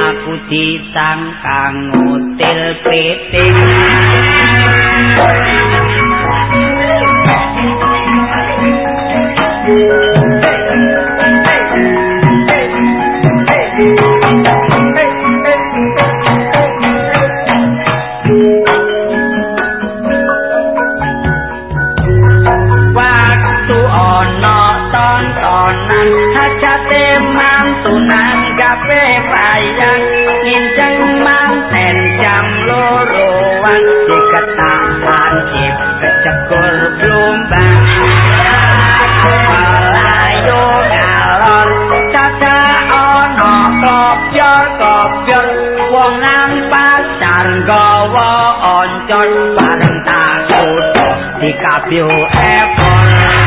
aku disangkang ngutil piting. waktu mantunan gawe bayang nginceng manten jam loroan. Diketahan cip kecekur blumbang melayu ngalor caca ana kopyor kopyor. Wong nang pasar gawa oncon bareng takut di kabio epon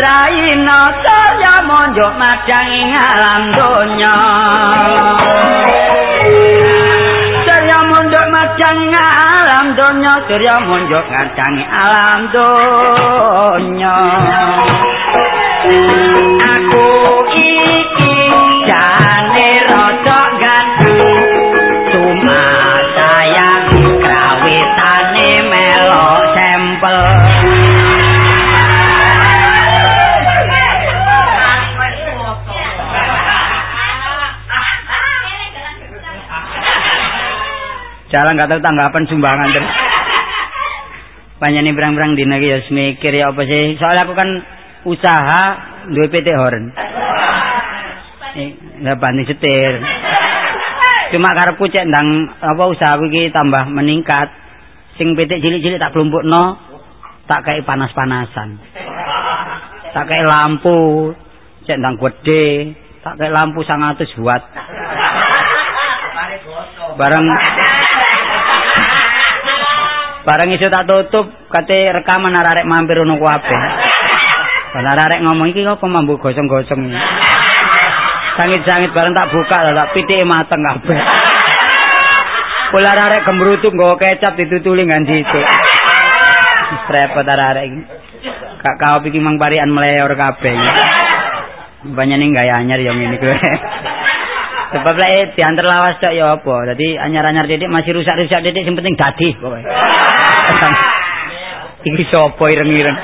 raina saya monjok madang ing alam donya. Saya monjok madang ing alam donya saya monjok madang ing alam donya. Aku Jalan gak tahu tanggapan sumbangan terus. Panjani berang-berang dina iki ya mikir ya apa sih? Soalnya aku kan usaha duwe PT Horn. Nggak bantu setir. Cuma karepku cek ndang apa usahaku iki tambah meningkat. Sing PT cilik-cilik tak klumpukno, tak kayak panas-panasan. Tak kayak lampu, cek ndang gede, tak kayak lampu 100 watt. Bareng Bareng iso tak tutup, kate rekaman arek mampir ono kabeh. Lah arek ngomong iki kok mambu gosong-gosong iki. Sangit-sangit bareng tak buka tak pitike mateng kabeh. Kula arek gembrutuk nggawa kecap ditutuli ngan situ. Wis repot arek iki. Kak kau pikir mang parian meleor kabeh. Banyane gaya anyar yang ini kowe. Sebab lek diantar lawas tok ya apa. Dadi anyar-anyar titik masih rusak-rusak titik sing penting dadi pokoke. Iki sapa ireng-ireng?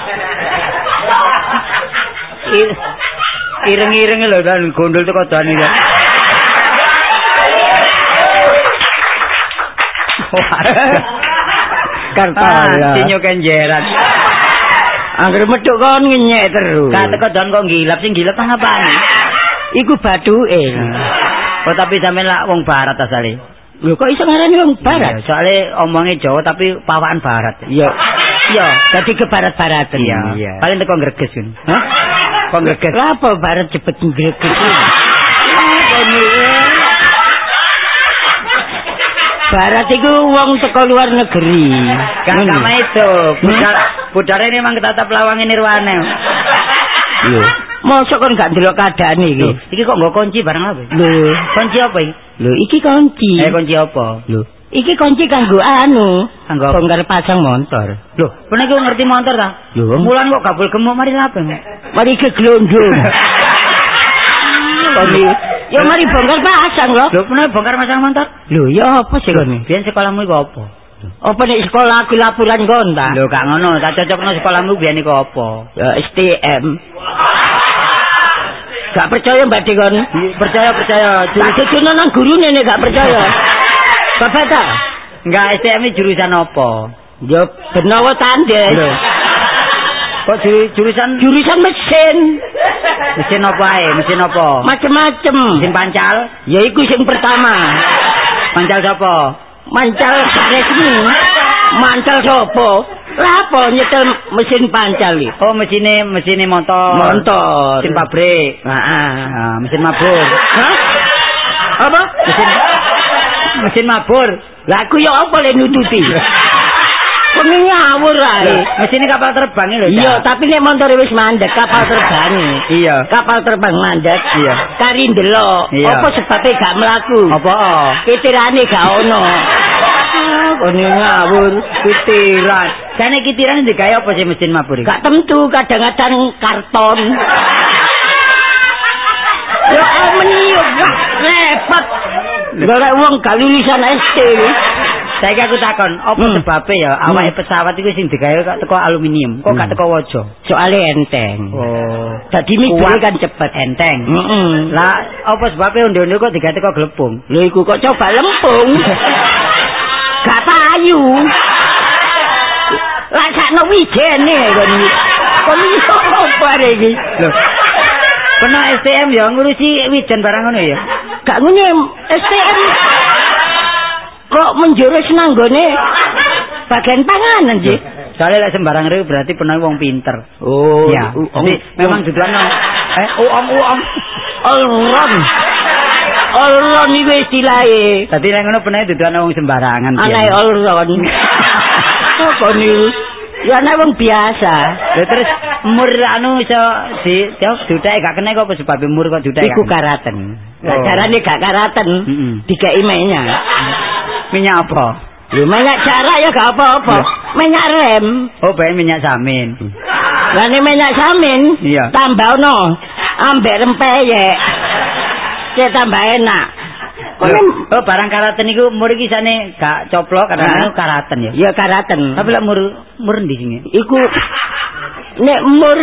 Ir- Ireng-ireng lho dan gondol teko dani ya. Karta ya. sinyo kenjeran. Angger medhuk kon ngenyek terus. Gak teko don kok gilap sing gilap nang apaan? Iku bathuke. Oh tapi sampean lak wong barat asale. Lho kok iso ngarani wong barat? Iya, soalnya omongnya Jawa tapi pawaan barat. Iya. Iya. Dadi ke barat-baratan. Iya. Paling teko greges kun. Hah? Kok greges? Lah apa barat cepet ngreges? Barat iku wong teko luar negeri. Ngono. sama itu. Budal Budare ini memang tetap lawangi nirwane. Lho, mosok kon gak ndelok keadaan iki. Iki kok nggo kunci barang apa? Lho, Kunci apa iki? lho iki kunci. Eh kunci apa? Lho, iki kunci kanggo anu, Kanggo apa? bongkar pasang motor. Loh, pernah iki ngerti motor ta? Lho, wong- Mulan kok gabul gemuk mari lape? mari ke glondong. Koni, ya mari bongkar pasang lho. Loh, pernah bongkar masang motor? Lho, ya apa sih koni? Biyen sekolahmu iku apa? Apa nek sekolah aku laporan kon ta? Lho, gak ngono, tak cocokno sekolahmu biyen iku apa? Ya STM. Gak percaya Mbak Dekon? Percaya percaya. Tak sejono nang gurune nek gak percaya. Bapak ta? Enggak STM ini jurusan apa? Ya benawa tande. Kok juru- jurusan Jurusan mesin. mesin apa ae? Mesin apa? Macem-macem. Mesin pancal? Ya iku sing pertama. Pancal sapa? Mancal resmi. Mancal sopo? Lah apa nyetel mesin pancal iki? Oh, mesine mesine motor. Motor. Mesin pabrik. Heeh. Nah, mesin mabur. Hah? Apa? Mesin mesin mabur. Lah aku ya apa le nututi? Kok ngawur ae. Mesine kapal terbang lho. Iya, tapi nek motor wis mandek kapal terbang. Iya. Kapal terbang mandek. Iya. Kari ndelok. Apa sebabnya gak mlaku? Apa? Kitirane gak ono. Kok ngawur kitiran. Jane kitiran digawe apa sih mesin mabur iki? Gak tentu kadang-kadang karton. Ya ameni gak repot. Golek wong gak lulusan SD. Saiki aku takon, apa Hmm. ya awake pesawat iku sing digawe kok teko aluminium, kok gak Hmm. teko waja? Soalnya enteng. Oh. Dadi mikire kan cepet. enteng. Heeh. Lah, apa sebabnya onde-onde kok digawe teko glepung? Lha iku kok coba lempung. Gak payu. Lah sakno wijene kon iki. Kon iso apa iki? Loh. Pernah STM ya ngurusi wijen barang ngono ya? Gak ngene STM. Kok menjurus nanggone bagian panganan sih? Soalnya lek sembarang riu berarti pernah wong pinter. Oh, ya. Jadi memang duduan eh uang uang. Olron. Olron iku istilahe. Tadi nek ngono pernah duduan wong sembarangan. Anae olron. Apa niku? Ya ana wong biasa. Lah terus mur anu iso di tiap dudake gak kena kok sebab mur kok dudake. Iku karaten. Lah Oh. carane gak karaten. Dikai minyak. Minyak apa? Lho minyak cara ya gak apa-apa. Minyak rem. Oh, bae minyak samin. Lah nek minyak samin Iya. tambahno ambek rempeyek. Cek tambah enak. Oh, barang karaten iku mur iki sane gak coplok karena karaten ya. Ya karaten. Tapi lek mur mur ndi sing iku nek mur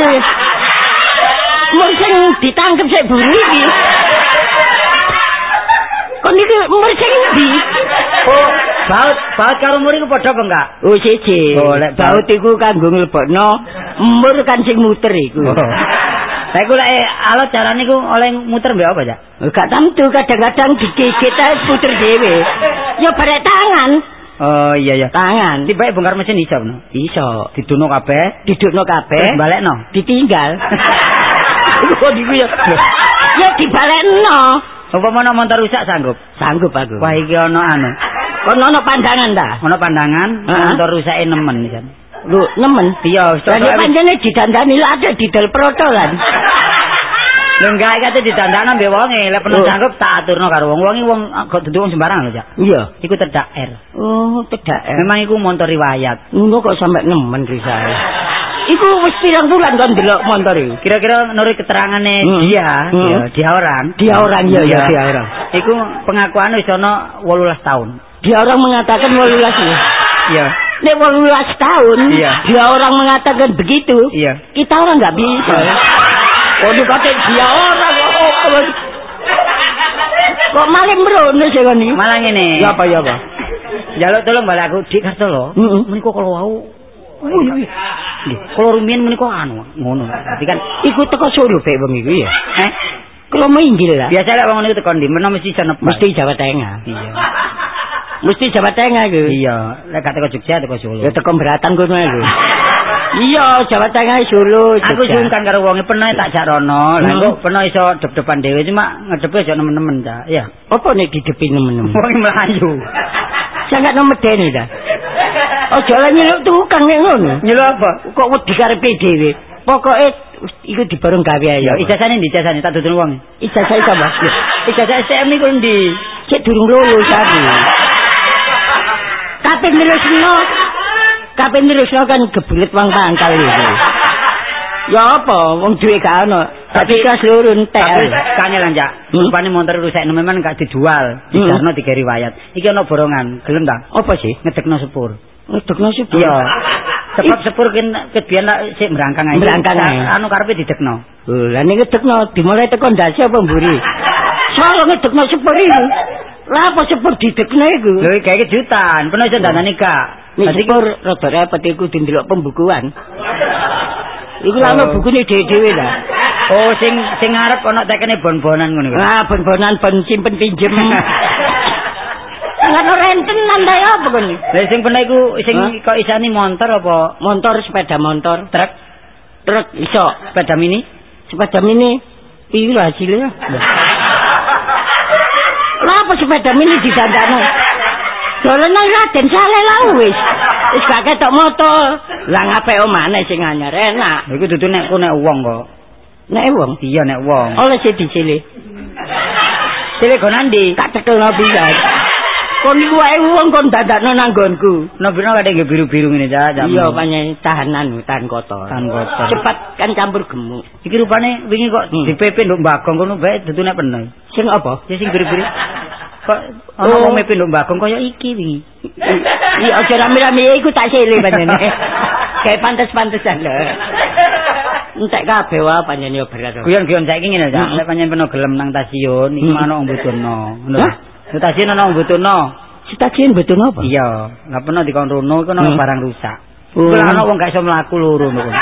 mur sing ditangkep sik buru iki. Kok niki mur sing ndi? Oh, baut baut karo mur iku padha apa enggak? Oh siji. Oh, lek baut iku kanggo nglebokno mur kan sing muter iku. Saya ku lek alat carane iku oleh muter mbek apa, Cak? Gak tentu kadang-kadang digigit ae puter dhewe. Ya barek tangan, Oh iya ya. tangan. Tiba bongkar mesin iso no. Iso. Diduno kabeh, Didukno kabeh, terus balekno. ditinggal. Kok niku ya. Ya dibalekno. Apa mana motor rusak sanggup? Sanggup aku. Wah iki ana anu. Kono ono pandangan ta? Ana pandangan motor rusake nemen kan. Lu nemen. Iya, Lah nek pancene didandani lho ada didel protolan. Lho enggak kate ditandana mbek wonge, lek penuh Oh. sanggup tak aturno karo wong. Wong wong ah, kok dudu wong sembarang lho, Cak. Iya. Iku terdak R. Oh, tidak. Eh. Memang iku motor riwayat. Ngono kok sampe nemen risae. Iku wis pirang bulan kon delok motor iku. Kira-kira menurut keterangane Hmm. dia, Hmm. ya, dia orang. Dia orang ya, ya dia orang. Iku pengakuan wis ana 18 tahun. Dia orang mengatakan 18 ya. Iya. Nek 18 tahun, Iya. dia orang mengatakan begitu. Iya. Kita orang nggak bisa. Oh, dikata dia orang kok apa? Kok malah merono sih kan ini? Malah ngene. Ya apa ya apa? Jaluk tolong balik aku Dik Kartolo. Heeh. Menika kalau wau Wih, wih. Nggih, kalau rumiyin menika anu ngono. Tapi kan Iku teko Solo pek wong iku ya. eh Kalau minggil lah. biasa lek wong niku tekan ndi menawa mesti senep. Mesti Jawa Tengah. iya. Mesti Jawa Tengah iku. Iya, lek gak teko Jogja teko Solo. Ya teko beratan kono iku. Iya, Jawa Tengah Solo. Aku sungkan karo wonge pernah tak jak rono. Lah Hmm. kok pernah iso dep-depan dhewe cuma ngedepe aja nemen-nemen ta. Iya. Apa nek didepi nemen-nemen? Wong melayu. Sangat nomedeni ta. Aja lah nyeluk tukang nek ngono. Nyeluk apa? Kok wedi karepe dhewe. Pokoke iku dibareng gawe ayo. Ya ijazahne ndi ijazahne tak dudun wong. Ijazah iso, Mas. Ijazah STM iku ndi? Cek durung lulus aku. Kapan terusno? Kapan terusno kan gebulet wong pangkal iki. Ya apa, wong duwe gak ono. Tapi kelas loro entek. Tapi kangelan ya. Hmm? Rupane motor rusak memang gak dijual. Hmm. Dijarno tiga riwayat. Iki ono borongan, gelem ta? Apa sih? Ngedekno sepur. Ngedekno sih. Iya. Sebab sepur kin kebiyen sik merangkang ae. Merangkang ae. Anu karepe didekno. Lah ning ngedekno dimulai teko ndase apa mburi? Soale ngedekno sepur iku. Lah apa sepur didekno iku? Lho iki kejutan, peno iso dandani gak. Dadi sepur rada repot iku dindelok pembukuan. Iku lah ono Oh. bukune dhewe-dhewe lah. Oh, sing sing ngarep ana tekene bon-bonan ngono iku. Ah, bon-bonan bon simpen pinjem. Lah rentenan ta ya apa kon? Lah sing peno iku sing kok isani motor apa Motor sepeda motor, truk, truk iso, sepeda mini? sepeda mini piye lho hasilnya? Lah apa sepeda mini didandakno? Dolanan Raden Saleh lah wis. Wis gak ketok motor. Lah ngape omane sing anyar enak. Iku dudu nek ku nek wong kok. Nek wong Iya nek wong. oleh sing dicili. Sile go nandi? Tak cekelno pisan. Kon iku wae wong kon dadakno nang nggonku. Nobino kadang biru-biru ngene jam. Iya panjen tahanan tahan kotor. Tahan kotor. Cepat kan campur gemuk. Iki rupane wingi kok Hmm. dipepe nduk Bagong kono bae dudu nek penuh. Sing apa? Ya sing biru-biru. Kok ana Oh. wong mepe nduk Bagong kaya iki wingi. Iya aja rame-rame iku tak sile panjen. Kayak pantes-pantesan lho. Entek kabeh wae panjen yo berat. Guyon-guyon saiki ngene ja. Hmm. Nek pancen peno gelem nang stasiun iki Hmm. ana wong butuhno. Ngono. Stasiun ana wong butuhno. Stasiun betul apa? Iya, lah peno dikon rono iku ana Hmm. barang rusak. Oh. Iku lah ana wong gak iso mlaku loro ngono.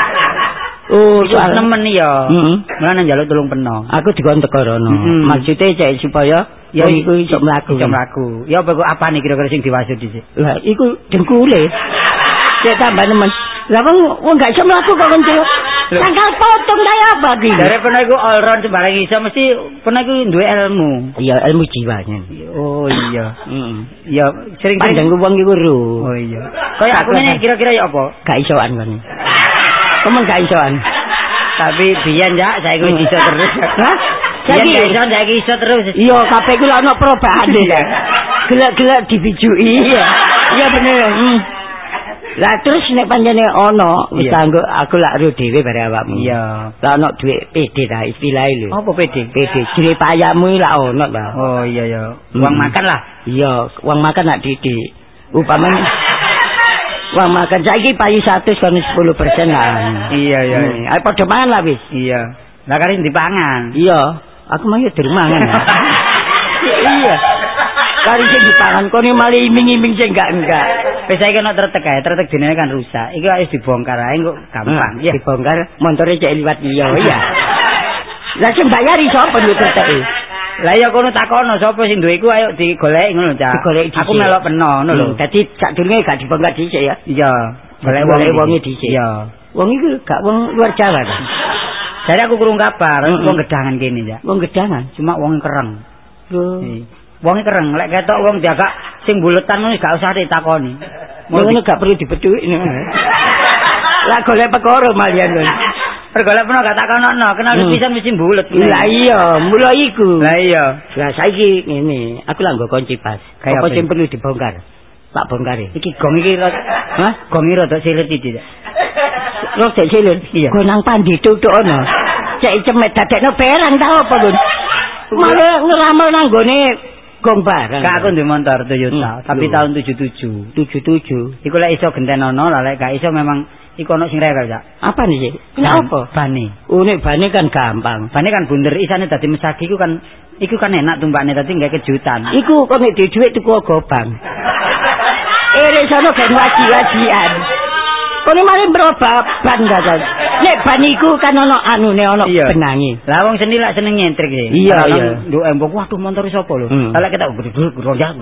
Oh, Soal nemen iya. Heeh. Mulane njaluk tulung peno. Aku dikon teko rono. Mm-mm. Maksudnya cek supaya ya iku iso mlaku. Iso mlaku. Ya apa apane kira-kira sing diwasud dhisik? Lah iku dengkule. Cek tambah nemen. Lah wong wong gak iso mlaku kok kencu. Lho. Tanggal potong ta ya apa iki? Dari pernah iku all round sembarang iso mesti pernah iku duwe ilmu. Iya, ilmu jiwanya. Oh iya. Heeh. Ya sering Pandang wong iku ro. Oh iya. Kayak aku ini kira-kira ya apa? Gak isoan kon. Kamu gak isoan. Tapi biyen ya saya iku iso terus. Hah? Gak iso saya iso terus. Iya, kabeh iku ono perubahan ya. Gelak-gelak dibijui ya. Iya bener. Hmm. Lah terus nek panjene ono wis Iya. kanggo aku lak ro dhewe bare awakmu. Iya. Lah ono dhuwit PD ta istilahe lho. Apa PD? PD jere payamu lak ono ta. Oh iya ya. Uang Hmm. makan lah. Iya, uang makan nak didik. Upamane uang makan saiki payu 100 kon 10% lah. Iya iya. Hmm, Ayo padha mangan lah wis. Iya. Lah kari dipangan. Iya, aku mah ya durung mangan. iya. Kari sing dipangan kene malah iming-iming sing enggak enggak. Wis saiki ono tretek ae, tretek dene kan rusak. Iki wis dibongkar ae kok gampang. Ya dibongkar montore cek liwat iya iya. Lah sing bayari sapa yo teteke? Lah ya kono takono sapa sing duwe iku ayo digoleki ngono dhisik. Aku melok peno ngono lho. Hmm, Dadi sadurunge gak dibongkar dhisik ya. Iya. Golek wong Golek wonge dhisik. Iya. Wong iku gak wong luar Jawa ta. Jadi aku kurung kabar, Mm-mm. wong gedangan kene ya. Wong gedangan. Cuma wong kereng. Lho. Wong kereng, lek ketok wong jaga sing buletan ngono gak usah ditakoni. Ngono gak perlu dibethuki. Lah golek perkara malian lho. Pergolek peno gak takonono, kenal Hmm. pisan mesti bulet. Lah iya, mula iku. Lah iya. Lah saiki ngene, aku lah nggo kunci pas. Kayak Apa sing perlu dibongkar? Tak bongkar. Iki gong iki rada Hah? gong iki rada silet iki. Lo cek silun. Iya. Go nang pandi tutuk ono. Cek cemet dadekno perang ta apa, Gun? Malah ngeramal nang gone gong barang. Kak aku duwe motor Toyota, Hmm. tapi tahun 77. 77. Iku lek iso gentenono, lah lek gak iso memang iku ono sing rewel, Cak. Apa nih, Cek? Ini apa? Bane. Oh, nek bane kan gampang. Bane kan bunder isane dadi mesagi iku kan iku kan enak tumbakne dadi gak kejutan. Iku kok nek duwe dhuwit tuku gobang. Eh, sono ben waji-wajian. Kone mari merubah ban dadan. Nek ban iku kan ono anune ono Iya. benangi. Lah wong seni lak seneng nyentrik sih. Iya, iya. Nduk embok waduh motor sapa lho. Hmm. Lah kita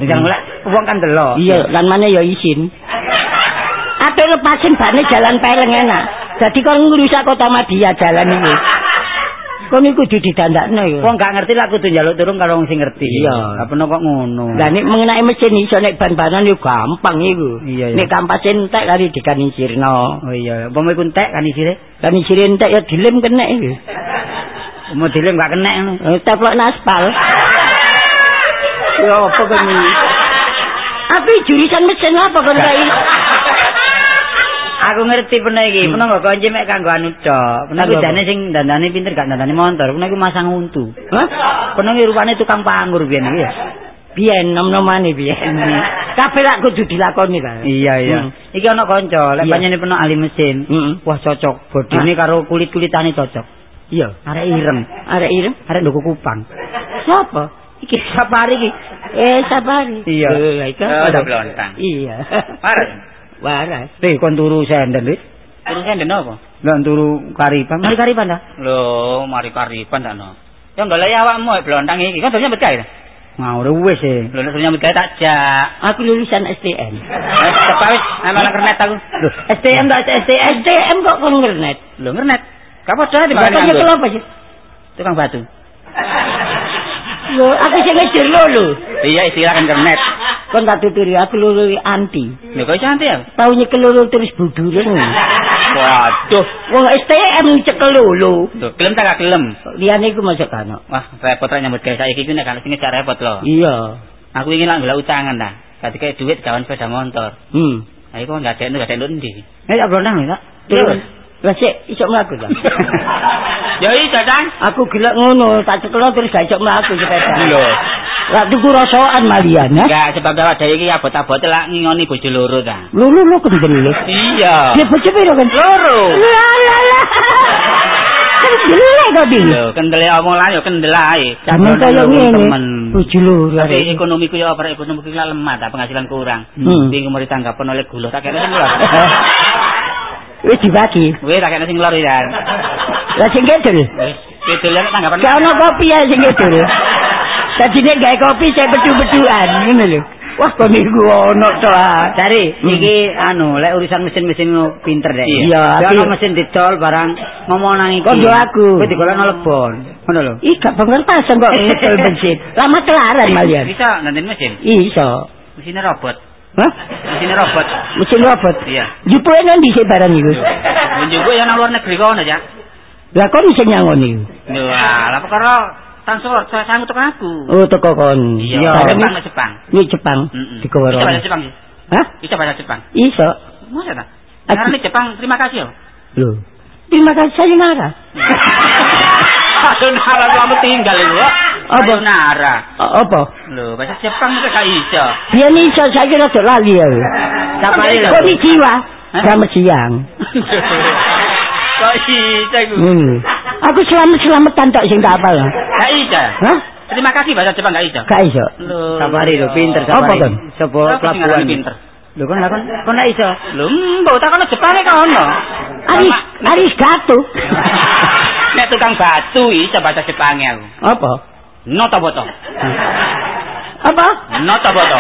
jangan lek wong kan delok. Iya, lan mana ya isin. Ate lepasin bane jalan peleng enak. Jadi kon ngrusak kota Madia jalan iki. Kon iku kudu didandakno iku. Wong gak ngerti lah kudu njaluk turun karo wong sing ngerti. Iya. Apa kok ngono? Lah nek mengenai mesin iso nek ban-banan yo gampang iku. Iya, iya. Nek kampase entek kali dikanisirno. Oh iya, apa mau entek kan isire? Kanisir entek ya dilem kena iku. Mau dilem gak kena ngono. Eh, Teplok aspal. Ya apa iki? Apa jurusan mesin apa kon kai? Aku ngerti pernah iki, pernah kok konci mek kanggo anu cok. Pernah jane sing dandane pinter gak dandane motor, pernah ku masang untu. Hah? Pernah ki rupane tukang panggur biyen iki ya. Biyen nom-nomane biyen. Kabeh lak kudu dilakoni ta. Iya iya. Hmm. Iki ana kanca, lek panjenengan pernah ahli mesin. Heeh. Wah cocok, bodine karo kulit-kulitane cocok. Iya. Arek ireng, Arek ireng. arek ndoko kupang. Siapa? Iki sapari iki. Eh, sabari. Iya. Eh, iku Oh, ada blontang. Iya. Waras. Waras. Eh kon turu senden wis. Urusan den apa? Lah turu karipan, mari karipan dah. Lho, mari karipan tak no. Ya golek awakmu e blontang iki. Kan durung nyambut gawe. ta? Ngawur wis e. Lho nek nyambut gawe tak jak. Aku lulusan STN. Eh, cepat wis, ana kernet aku. Loh, STM dah STM. STM kok kon ngernet? Lho ngernet. Kapo dah di mana apa sih? Tukang batu. Lho, aku sing ngejer lo lho. Iya, istilah kan kernet. Kon tak tuturi aku lulu anti. Lho kok cantik ya? Tahu nyekel lulu terus buduren. Waduh. Wong STM cekel lulu. Lho, gelem tak gak gelem? Liyane iku masuk kano. Wah, repot ra nyambut gawe saiki iki nek kan sing repot lho. Iya. Aku ingin lah golek utangan ta. Dadi kayak duit gawan sepeda motor. Hmm. Ayo kok nggak ada nggak ada ndi? Blondang lho, tak. Terus Lah sik iso mlaku ta? Ya iya, Cang. Aku gelek ngono, tak cekel terus gak iso mlaku sepeda. Lho. Lah tuku rasokan malian ya. Enggak sebab awak dhewe iki abot-abot lah ngingoni bojo loro ta. Lulu lu kendel lho. Iya. Dia bocah piro kan? Loro. La la la. Kendel kok di. Lho, kendele omong lah ya kendel ae. Zaman kaya ngene. Bojo loro. Tapi ekonomiku ya apa ekonomiku lah lemah ta, penghasilan kurang. Hmm. Bingung mau ditanggapan oleh gula tak kene lor. Wis dibagi. Wis tak kene sing lor ya. Lah sing gedel. Wis Bedel tanggapan. Gak ono kopi ya sing gedel. Dadi nek gawe kopi saya bedu-beduan ngono lho. Wah kok niku ono to. ah. Dari Hmm. iki anu lek urusan mesin-mesin pinter deh. Iya, ono mesin didol barang ngomong nang iki. Kok aku. Kowe digolekno lebon. Ngono lho. Ih gak pengertasan kok ngetel bensin. Lama telaran malian. Bisa nanti mesin. Iso. Mesinnya robot. Hah? Mesinnya robot. Mesin robot. Iya. Jupuke nang dhisik barang iku. Menjugo ya nang luar negeri kono ya. Lah kok iso nyangoni? Wah, lah perkara transport saya sanggup aku. Oh teko kon. Iya, barang Jepang Jepang. Ini Jepang. Heeh. Di Kowaro. Bisa bahasa Jepang sih. Hah? Bisa bahasa Jepang. Iso. Masa ta? Aku- Karena Jepang terima kasih ya. Lho. Terima kasih sayonara. Sayonara kamu tinggal itu. Apa? O- Apa? Lho, bahasa Jepang itu gak iso. Biar iso saya kira rada lali ya. Sapari lho. Kok iki jiwa? Hah? Selamat siang. Kok iso iku? Hmm. Aku selamat-selamatan tok sing tak apal. Gak iso. Hah? Terima kasih bahasa Jepang gak iso. Gak iso. Lho. Sapari lho pinter Apa, sapari. Kon? Sopo Apa pelabuhan. pinter? Lho kon lakon kon lek iso. Lho, mbok tak ono Jepang kok ono. Aris, aris gatu. Nek tukang batu iso bahasa Jepangnya aku. Apa? Noto boto. Apa? Noto boto.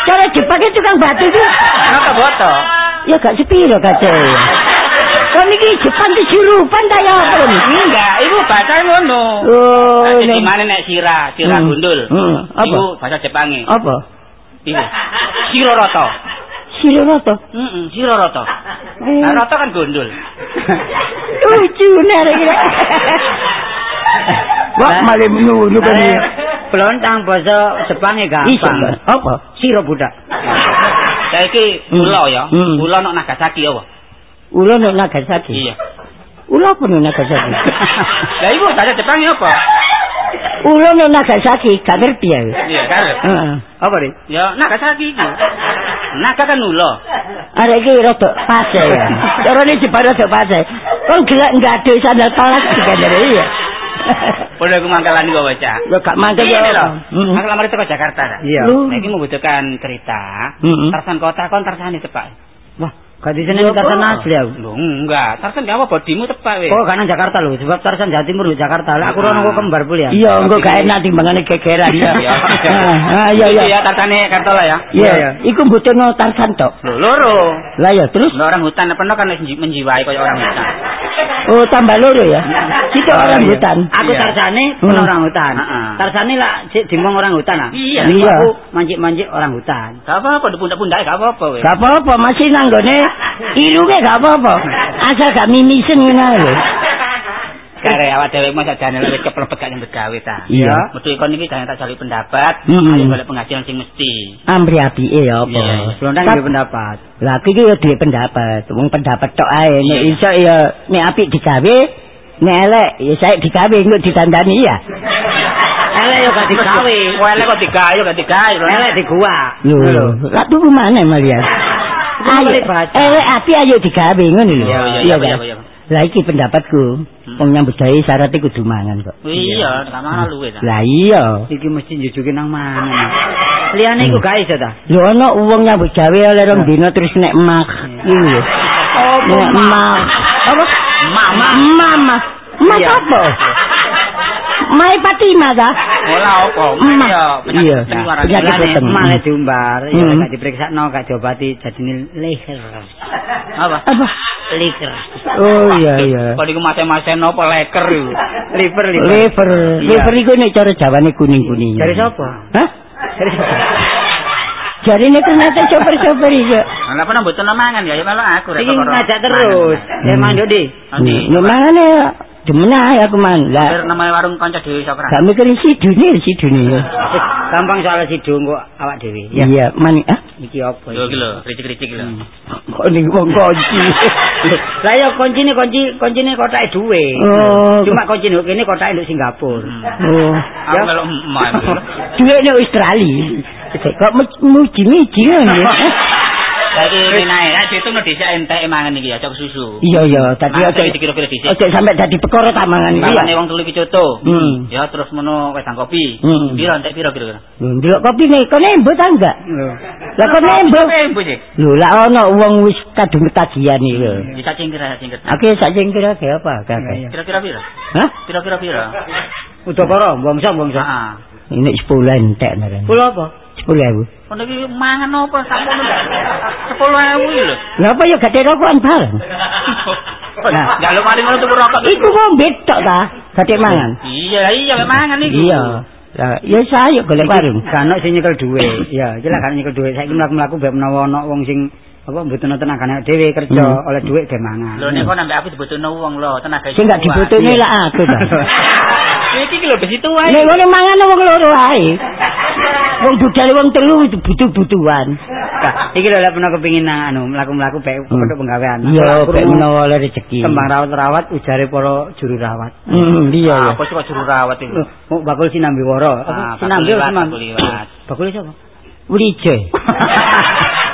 Cara itu tukang batu itu. Noto boto. Ya gak sepiro kate. Kok niki Jepang disurupan ta ya apa ini? Enggak, ibu bahasa ngono. Oh, ini. gimana nek sira, sira Hmm. gundul. Hmm, apa? Iku bahasa Jepangnya. Apa? Iku. Siro roto. Siro roto. Heeh, siro roto. Eh, Nah, roto kan gundul. Lucu nek Wah, malah ngono kan. Eh, Blontang basa Jepange Iso. gampang. Apa? Siro budak. Saiki Hmm. kula ya, Hmm. kula nok Nagasaki apa? Ulo nek Nagasaki. Iya. Ulo apa nek Nagasaki? Lah iku bahasa Jepangnya apa? Ulo nek Nagasaki gak ngerti ya. Iya, kan. Heeh. Apa nih? Ya Nagasaki iki. Naga kan ulo. Arek iki rada pase ya. Carane Jepang rada pase. Kon gelek nggadhe sandal palas dikandare iya. Udah aku mangkalan kok baca. Ya gak mangkel Iya ya. Aku lamar teko Jakarta. ta. Iya. Ini membutuhkan cerita. Tarsan kota kon tarsan tepak. Wah, gak di sini Tarsan asli aku. Lho, enggak. Tarsan gak apa bodimu tepak weh. Oh, kanan Jakarta lho, sebab Tarsan Jawa Timur lho Jakarta. Lah aku rono kok kembar pula ya. Iya, engko gak enak timbangane gegeran. Iya, iya. Ah, iya iya. ya tarsane Kartola ya. Iya, iya. iku mbutuhno tarsan tok. Lho, loro. Lah ya terus orang hutan apa kan menji- menjiwai kayak orang hutan. Oh, tambah loro ya. Situ orang hutan. Aku tarsane Hmm. pun orang hutan. Tarsane lah sik dimong orang hutan ah. Iya. Iya. Aku mancik-mancik orang hutan. Gak apa-apa, di pundak-pundak gak apa-apa weh. Gak apa-apa, masih nanggone ilunge gak apa-apa. Asal gak mimisen ngono lho. Kare awak dhewe masa jane lek wis keplebet gak nyambut gawe ta. Iya. Metu ikon iki jangan tak cari pendapat, ayo golek penghasilan sing mesti. Ambri apike ya apa. Tap- duwe pendapat. Lah iki ya duwe pendapat. Wong pendapat tok ae. Nek iso ya nek apik digawe, nek elek ya saya digawe engko ditandani ya. Elek yo gak digawe. Welek kok digawe gak digawe. Elek di gua. Lho, lah tuku mana Maria? Ayo, elek api ayo digawe ngono lho. Iya, iya, iya. Lah iki pendapatku. Wong nyambut gawe syaratnya kudu mangan kok. Iya, gak mana luwe ta. Lah iya. Iki mesti njujuke nang mana. Liyane iku gak iso ta? Lho ana wong nyambut gawe oleh rong dina terus nek mak. Lho. Oh, mak. Apa? Mama. Mama. Mak Iya. apa? Mai Fatima ta? Ola opo? Iya, Iya. penyeluaran. Penyakit male diumbar, ya Hmm. gak diperiksa no, gak diobati jadine leher. Apa? Apa? Leher. Oh iya iya. Kok niku mate-mate napa leker iku? Liver, liver. Liver. Iya. Liver iku nek cara Jawane kuning-kuning. Dari sapa? Hah? Dari sapa? Jadi ini ternyata sopir-sopir itu. Lah apa mboten mangan ya, ya malah aku rek Iki perkara ngajak terus. Hmm. Ya mang Dodi. Nanti Memang ini demen aja aku man. Lah, namanya warung kanca dhewe sopran. gak mikirin si dunia, si dunia. Gampang soal sidung kok awak dhewe. Ya. Iya, man. Ah, Iki apa Lho iki? lho, kricik-kricik lho. kok ini wong kunci. Lah ya kuncine kunci kuncine kotake duwe. Oh. Cuma kunci nduk kene kotake nduk Singapura. Oh. Aku Ya. melok emak. Duit ini Australia. Kok mu- muji-muji ya? Saiki menae, nek diitung no dhisik entek mangan iki ya, cok susu. Iya, iya. Tadi Mangan ojo, iki dikira-kira dhisik. ojo sampai jadi perkara tamangan ini. Makane wong telu iki coto. Hmm. Ya terus mono wedang kopi. Hmm. Piro entek piro kira-kira? Ndelok kopi nih, kok nembo ta enggak? Lho. Lah kok nembo? Embo sih. Lho, lah ono wong wis kadung tajian iki lho. Bisa cingkir aja cingkir. Oke, sak kira kira apa? Kira-kira piro? Hah? Kira-kira piro? Udakara bangsa bangsa. Heeh. Ini sepuluh entek naran. Kula apa? Sepuluh. Kono iki mangan apa sampun 10.000 iki lho. Lah apa ya gak ada rokokan bareng? Nah, jaluk mari ngono tuku rokok. Iku ngombe tok ta, gak mangan. Iya, iya mangan iki. Iya. Lah, ya saya golek warung. Kan sing nyekel dhuwit. Ya, iki lah kan nyekel dhuwit. Saiki mlaku-mlaku mbek menawa ana wong sing apa mboten tenagane dhewe kerja Hmm. oleh dhuwit ge mangan. Lho nek kok nambah aku dibutuhno wong lho, tenaga. Sing gak dibutuhne lah aku ta. Iki iki lho besi tuwa. Nek ngene mangan wong loro ae. Wong budal wong telu itu butuh-butuhan. Nah, iki lho lek pernah kepengin nang anu mlaku-mlaku bae Hmm. untuk penggawean. Iya, krungu menawa oleh rezeki. Tembang rawat-rawat ujare para juru rawat. Hmm, iya ya. Apa sih juru rawat itu? Loh, Mau bakul sinambi woro. Ah, sinambi sinambi. bakul liwat. Bakul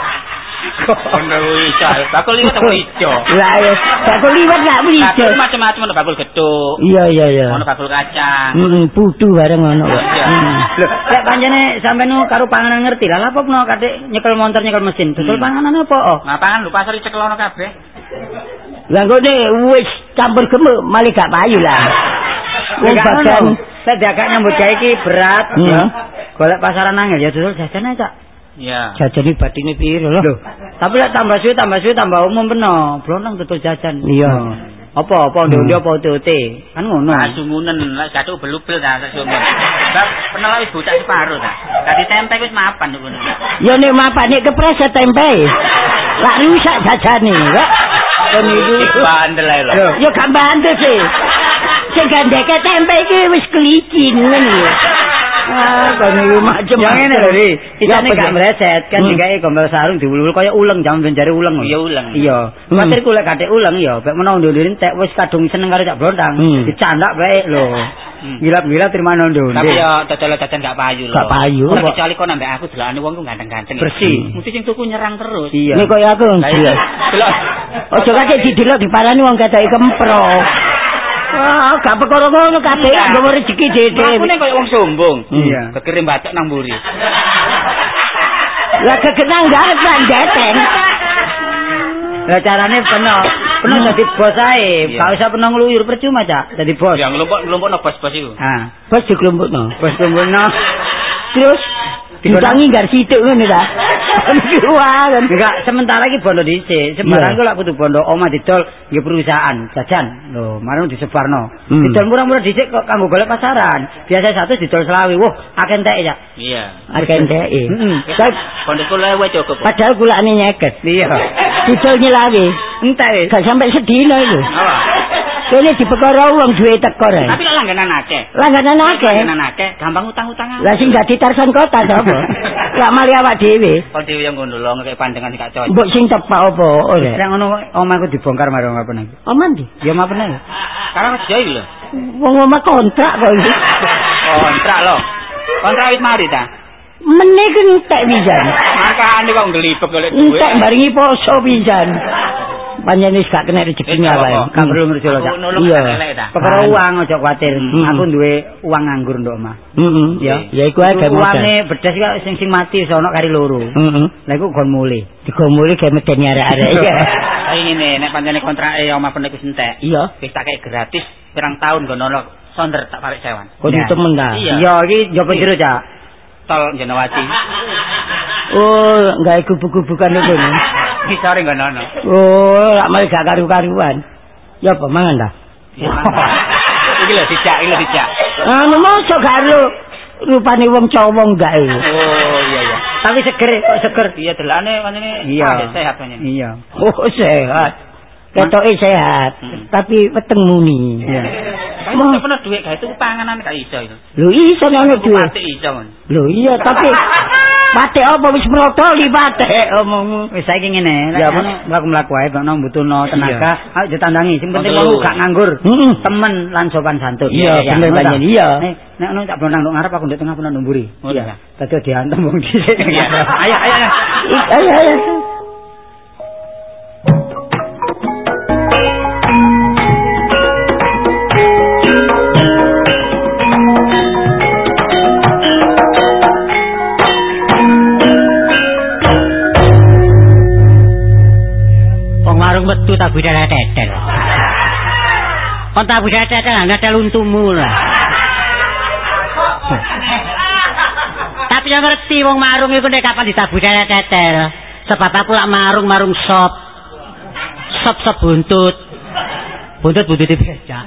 iso, bakul liwat apa ijo? Lah ya, bakul liwat gak ulijo. Bakul macam-macam ono bakul geduk, Iya iya iya. ono bakul kacang. Hmm, putu bareng ngono kok. Iya. Hmm. Lho, lek pancene sampean nu karo panganan ngerti lah, apa peno kadek nyekel motor nyekel mesin. Dodol Hmm. panganan apa? Oh. Ngapangan lho pasar cekelono kabeh. Lah ngene wis campur gemuk malih gak payu lah. Wong lek dadak nyambut gawe iki berat Hmm. ya. Golek pasaran angel ya dodol jajan aja. Iya. jajane batine piro lho. Loh, tapi lek tambah suwe tambah suwe tambah umum peno. Blonang dodol jajan. Iya. Apa apa ndonde apa ote-ote. Kan ngono. Nah, sumunen lek gaduh belubel ta sesumun. Bab penel wis bocah separo ta. Dadi tempe wis mapan ngono. Ya nek mapak nek kepreset tempe. Lah rusak jajane, kok. Kon iku Bandel ae lho. Ya gak bantu sih. Sing gandeke tempe iki wis kelicin ngene kon iku macem Yang ngene lho, Ri. Ya, Isane apa, gak Ri? meleset kan Hmm. digawe gombal sarung diulul kaya uleng jam benjare uleng. Iya, uleng. Iya. Hmm. Materku lek kadek uleng ya, bek menawa ndonde entek wis kadung seneng karo cak blondang. Hmm. Dicandak bae lho. Hmm. Gilap-gilap terima ndonde. Tapi ya dodol-dodolan gak payu lho. Gak payu, kok. kecuali kok nambah aku delokane wong ku ganteng-ganteng. Bersih. Mesti sing tuku nyerang terus. Iya. Nek koyo aku. Delok. Ojo kate didelok diparani wong ketoke kempro. Wah, gak perkara ngono kabeh Iya. nggawa rezeki dhewe. Aku nek koyo wong sombong. Iya. Kekirim batok nang mburi. Lah kekenang garep lan jeten. Lah carane peno, peno dadi bos ae. Gak usah peno ngluyur percuma cak dadi bos. Ya ngelompok-ngelompok no bos-bos iku. Ah, Bos dikelompokno. bos kumpulno. Terus ditangi gar situk ngono ta. Enggak, sementara iki bondo dhisik. Sembarang ku lak kudu bondo omah didol nggih perusahaan jajan. Lho, marang disebarno. Hmm. Didol murah-murah dhisik kok kanggo golek pasaran. Biasa satu didol selawi. Wah, akeh entek ya. Iya. Harga ndeke. Heeh. Pondok kula wae cukup. Padahal gulane nyeket. Iya. Didol nyelawi. Entek wis. Gak sampai sedina itu. Apa? Kene dipekara wong duwe teko rek. Tapi kok langganan akeh. Langganan akeh. Langganan akeh, gampang utang-utang. Lah sing dadi tarsan kota sapa? Lah mali awak dhewe. Kok dhewe yang ngono lho ngekek pandangan gak cocok. Mbok sing tepak apa ora? Nek ngono omahku dibongkar marang apa nang. Aman di. Ya apa nang. Karena wis jauh lho. Wong omah kontrak kok iki. Kontrak lho. Kontrak wis mari ta. Meneh ku entek pisan. Makane kok ngelipek golek duit. Entek barengi poso pisan. Panjenengan wis gak kena rezekinya Wis, wae. apa-apa. Gak perlu ngerti lho, Cak. Aku nulung Iya. gak. Perkara Kan. uang aja kuwatir. Hmm. Aku duwe uang nganggur ndok omah. Heeh. Ya. Ya iku ae gak Uange bedes kok sing sing mati sono kari loro. Heeh. Lah iku gon mulih. Digomuli ge medeni arek-arek iki. Tapi ngene, nek pancene kontrake omah penek wis entek. Iya. Wis tak kei gratis pirang tahun nggono lo sonder tak tarik sewan. Kok Ya. temen ta? Iya. Iya, iki jopo jero, Cak. Tol Jenawati. Oh, gawe kubu-kubukan iku. nih. Ngisore nggono. Oh, lak mari gak karu-karuan. Ya apa mangan ta? Iki lho dijak, iki lho dijak. Anu mosok gak lu rupane wong cowong gak e. Oh iya iya. Tapi seger kok seger. Iya delane pancene Iya. ah, sehat pancene. Iya. Oh, sehat. Ketoke sehat, Hmm. tapi weteng muni. Iya. Kamu gak pernah duit kayak itu panganan gak iso itu. Lho iso ngono duwe. pasti iso. Lho iya, tapi pate apa wis mrotoli pate omongmu. Wis saiki ngene, Ya, apa? mlaku-mlaku ae bakno mbutuhno tenaga, ayo ditandangi. Sing penting wong gak nganggur. Temen lan sopan santun. Iya, bener ngono panjen, iya. Nek ngono tak blonang nduk ngarep aku nduk tengah pun nduk mburi. Oh, iya. Dadi diantem wong dhisik. Iya. Ayo ayo Ayo ayo. Metu tak budaya tetel. Kon tak budaya tetel ana teluntumu lah. Tapi yang ngerti wong marung iku nek kapan ditabuh budaya tetel. Sebab aku lak marung-marung sop. Sop-sop buntut. Buntut buntut becak.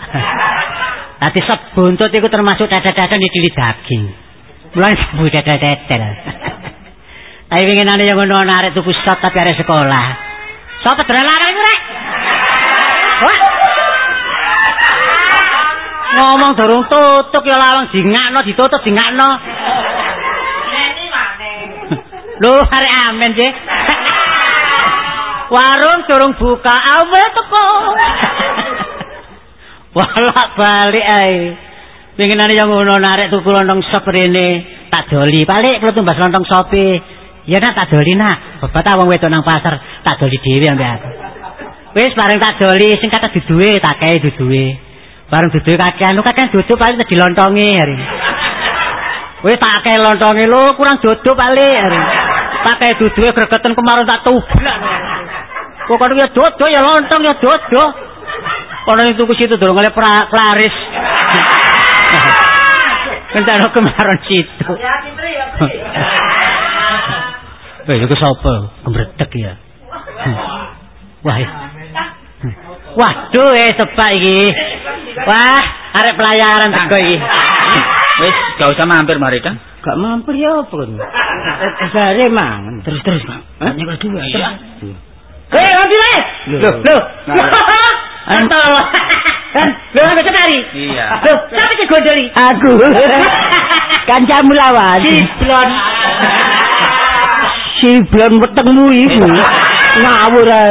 Dadi sop buntut iku termasuk tetel-tetel di dili daging. Mulane budaya tetel. Tapi pengen ada yang ngono arek tuku sop tapi arek sekolah. Sopo dolan larang iku rek? Wah. Ngomong durung tutuk ya lawang dingakno ditutup dingakno. Lho arek amen sih. Warung durung buka, awe teko. Walak balik ae. Pengenane yang ngono narek tuku lontong sop rene, tak doli. Balik kalau tumbas lontong sope. Ya nak tak doli nak. Bapak tak wong wedok nang pasar, tak doli dhewe ambek aku. Wis bareng tak doli sing kata duduhe tak kae duduhe. Bareng duduhe kakean lu kakean duduk paling dilontongi hari. Wis tak kae lontongi lu kurang duduk paling hari. Tak kae duduhe gregeten kemarin tak tublak. Pokoknya ya dodo ya lontong ya dodo. Kono itu ke situ dorong oleh pra, pelaris. Kencana kemarin situ. Eh, itu sapa? Kembretek ya. Wah. eh. Waduh, eh sepak iki. Wah, arek pelayaran teko iki. Wis gak usah mampir mari kan. Gak mampir ya apa kan? Bare mangan. Terus terus, Bang. Nyekel dua. Iya. Eh, ngerti wae. Loh, Loh. Antol. Kan, lho sampe cetari. Iya. Loh, sampe digondoli. Aku. Kancamu lawan. Siblon. Si blon wetengmu iku. Ngawur ae.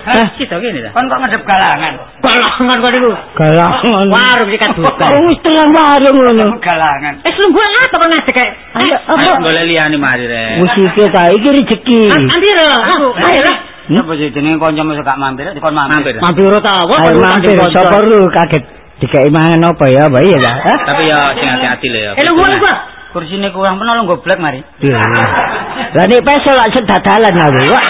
Hah? Kita gini dah. Kon kok ngedep galangan? Galangan kok niku. Galangan. Warung iki kadukan. Oh, wis tengah warung ngono. Galangan. Eh, lungguh apa kok ngadek kae? Ayo, Ayo apa? golek liyane mari rek. Wis iki ta, iki rezeki. Andiro, aku. Ayo lah. Apa sih jenenge kanca mesti gak mampir, dikon mampir. Mampir. Ta. Ayo mampir sapa ru kaget. Dikai mangan apa ya, lah. Hah? Tapi ya sing hati-hati lho ya. Eh, lungguh lungguh. Kursine kurang peno lu goblek mari. Lah nek pesel lak sedadalan aku. Wah.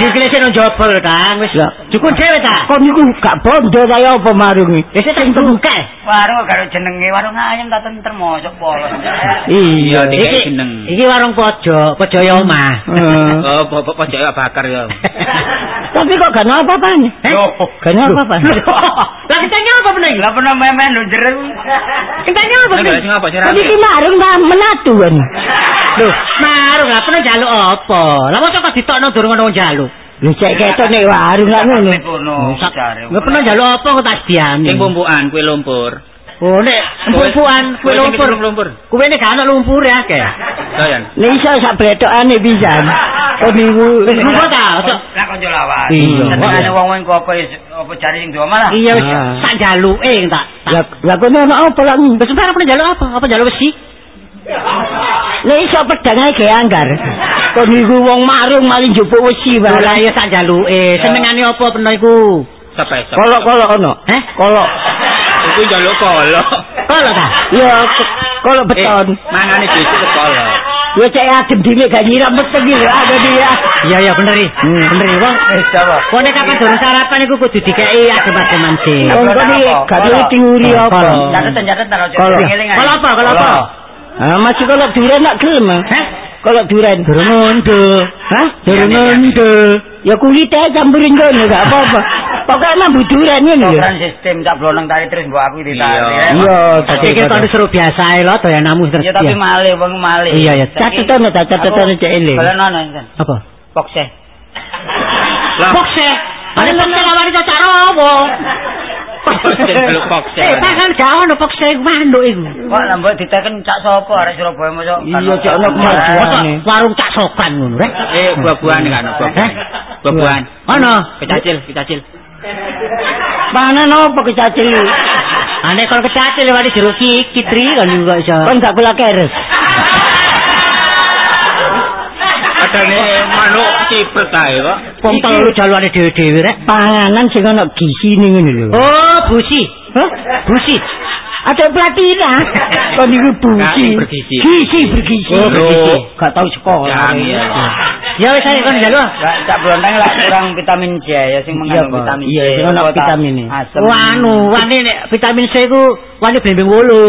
Nang jaba lho, Kang. Wis dukun dhewe ta. Kok niku gak bondo kaya apa marung iki? Wis sing kebuka. Warung karo jenenge warung ayam tak tentrem mosok polos. Iya. Iki Iki jeneng. iki warung pojok, pojok omah. Eh, Oh, pojok pojok bakar ya. Tapi kok gak ono apa-apane? Yo. Gak ono apa-apane. Lah kitanya apa meneh? Lah pernah main-main lho jero. Kitanya apa Nek meneh? sing apa sih Kok iki marung ta menatu kan? Loh, marung lah apa? Lah mosok kok ditokno durung ono njaluk. Lho cek ketok nek warung lak ngono. Enggak pernah njaluk apa kok tak diani. Sing pumpukan kue lumpur. Oh, nek kue Kue sing lumpur. lumpur. Kue ini gak ono lumpur ya, ke? Doyan. Nek iso sak bletokane pisan. Kok niku lupa ta? Lah konco lawan. Iya. Senengane wong-wong kok apa apa jare sing dua malah. Iya wis Ah. sak jaluke tak. Lah kok ono apa lak? Wis njaluk apa? Apa njaluk besi? Nek iso pedang ae ge anggar. Kok niku wong marung maling njupuk wesi Lah barang. ya sak jaluke. Senengane apa pernah iku? Sapa? Kolok-kolok ono. Heh? Kolok. Iku njaluk kolok. Kolok ta? Ya kolok beton. Eh, mangane dhewe kolok. Ya cek adem dhewe gak nyiram meteng iki lho ada dia. Iya iya bener iki. Hmm. Bener iki wong. Eh sapa? Kok nek kapan durung sarapan iku kudu dikeki adem-ademan sih. Wong kok iki gak ngerti teori apa. Kolok. Catet-catet taruh Kolok. eling Kalau apa? Kalau apa? Ah masih kolok duren nak gelem. ah? Heh? Kolok duren. Durung ngondo. Hah? Durung ngondo. Ya kulit ae campurin kono gak apa-apa. Pokoknya mambu duren ngene lho. Program sistem tak blonong tadi terus mbok aku ditarik. Iya. Iya, Tapi iki kon seru biasa ae lho doyanamu terus. Ya tapi malih wong malih. Iya, iya. Catetan ta catetan cek eling. Kalau nono kan. Apa? Pokse. Lah, Pokse. Ada pokse lawani cocok apa? Eh, pakan gak ono pokse iku manduk iku. Kok lah mbok diteken cak sapa arek Surabaya mosok. Iya, cak ono warung cak sokan ngono rek. Eh, buah-buahan kan buah-buahan. Buah-buahan. Ono. Kecacil, kecacil. Mana nopo kecacil? Ane kalau kecacil lewat jeruk ki kitri kan juga iso. Kon gak kula keres. Adane manuk cipret ae kok. Wong telu jalwane dhewe-dhewe rek. Panganan sing ono gisine ngene lho. Oh, busi. Hah? Busi. Ada platina. Kon niku busi. Gizi bergizi. Oh. Gak tau sekolah. Jangan ya. Ya wis ae kon njaluk. Lah cak blontang lah kurang vitamin C ya sing mengandung vitamin C. Iya, sing tak- vitamin. Asem. Oh, anu, wani nek vitamin C iku wani blembing wolu.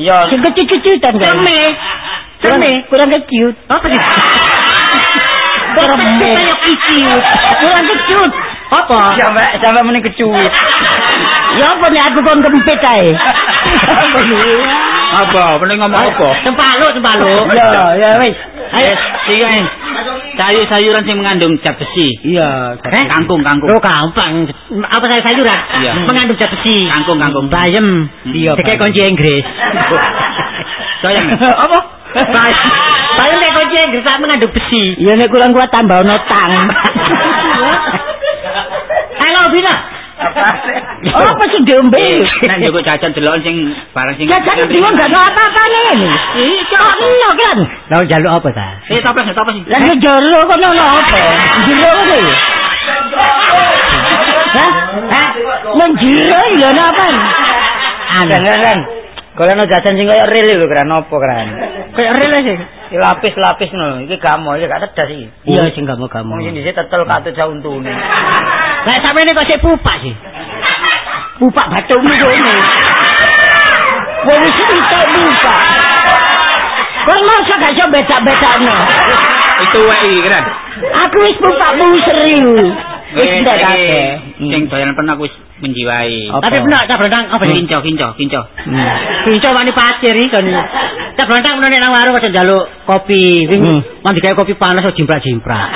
Iya. Sing kecil-kecilan kan. Cerme. Cerme. Kurang kecil. Apa sih? Kayak kiciut. Kurang kecil. Apa? Sampai sampai meni kecuit. Ya apa nek aku kon kempit ae. Apa? Mending ngomong apa? Tempaluk, tempaluk. Ya, ya wis. Ayo, iya. Sayur-sayuran yang mengandung zat besi. Iya. Eh? Kangkung, kangkung. Lo gampang. Apa saya sayuran? Iya. Mengandung zat besi. Kangkung, kangkung. Bayem. Iya, Kayak kunci Inggris. Sayang. Apa? Bayem. Tak mengandung besi. Ya nek kurang kuat tambah ono tang. Halo, Bina. Oh, apa sih diombe? Nek njupuk jajan delok sing barang sing Jajan dia enggak ada apa-apa nih. Ih, kok ono kan? Lah jaluk apa ta? Eh, toples, toples. Lah nek jero kok ono apa? Jero kok? Hah? Hah? Nang jero ya ono apa? Ada? Kalau no jajan sing koyo ril lho keren opo keren. Kayak rel sih. Iki lapis-lapis no, iki gamo, iki gak tedas iki. Iya sing kamu kamu. Wong sing dhisik tetel katut jauntune. Lah sampe ini kok sik pupak sih. Bupak batukmu kono. Wong wis kita buka. Kon masa gak iso beda-bedano. Itu wae iki keren. Aku wis bupakmu serius. Wis Eh, ndak saiki kabeh. Sing doyan pernah wis menjiwai. Tapi benar, tak berendang apa sih? Kinco, kinco, kinco. Kinco wani pasir iki kan. Tak berendang menene nang warung aja njaluk kopi. Wing Hmm. mandi kayak kopi panas kok jimprak-jimprak.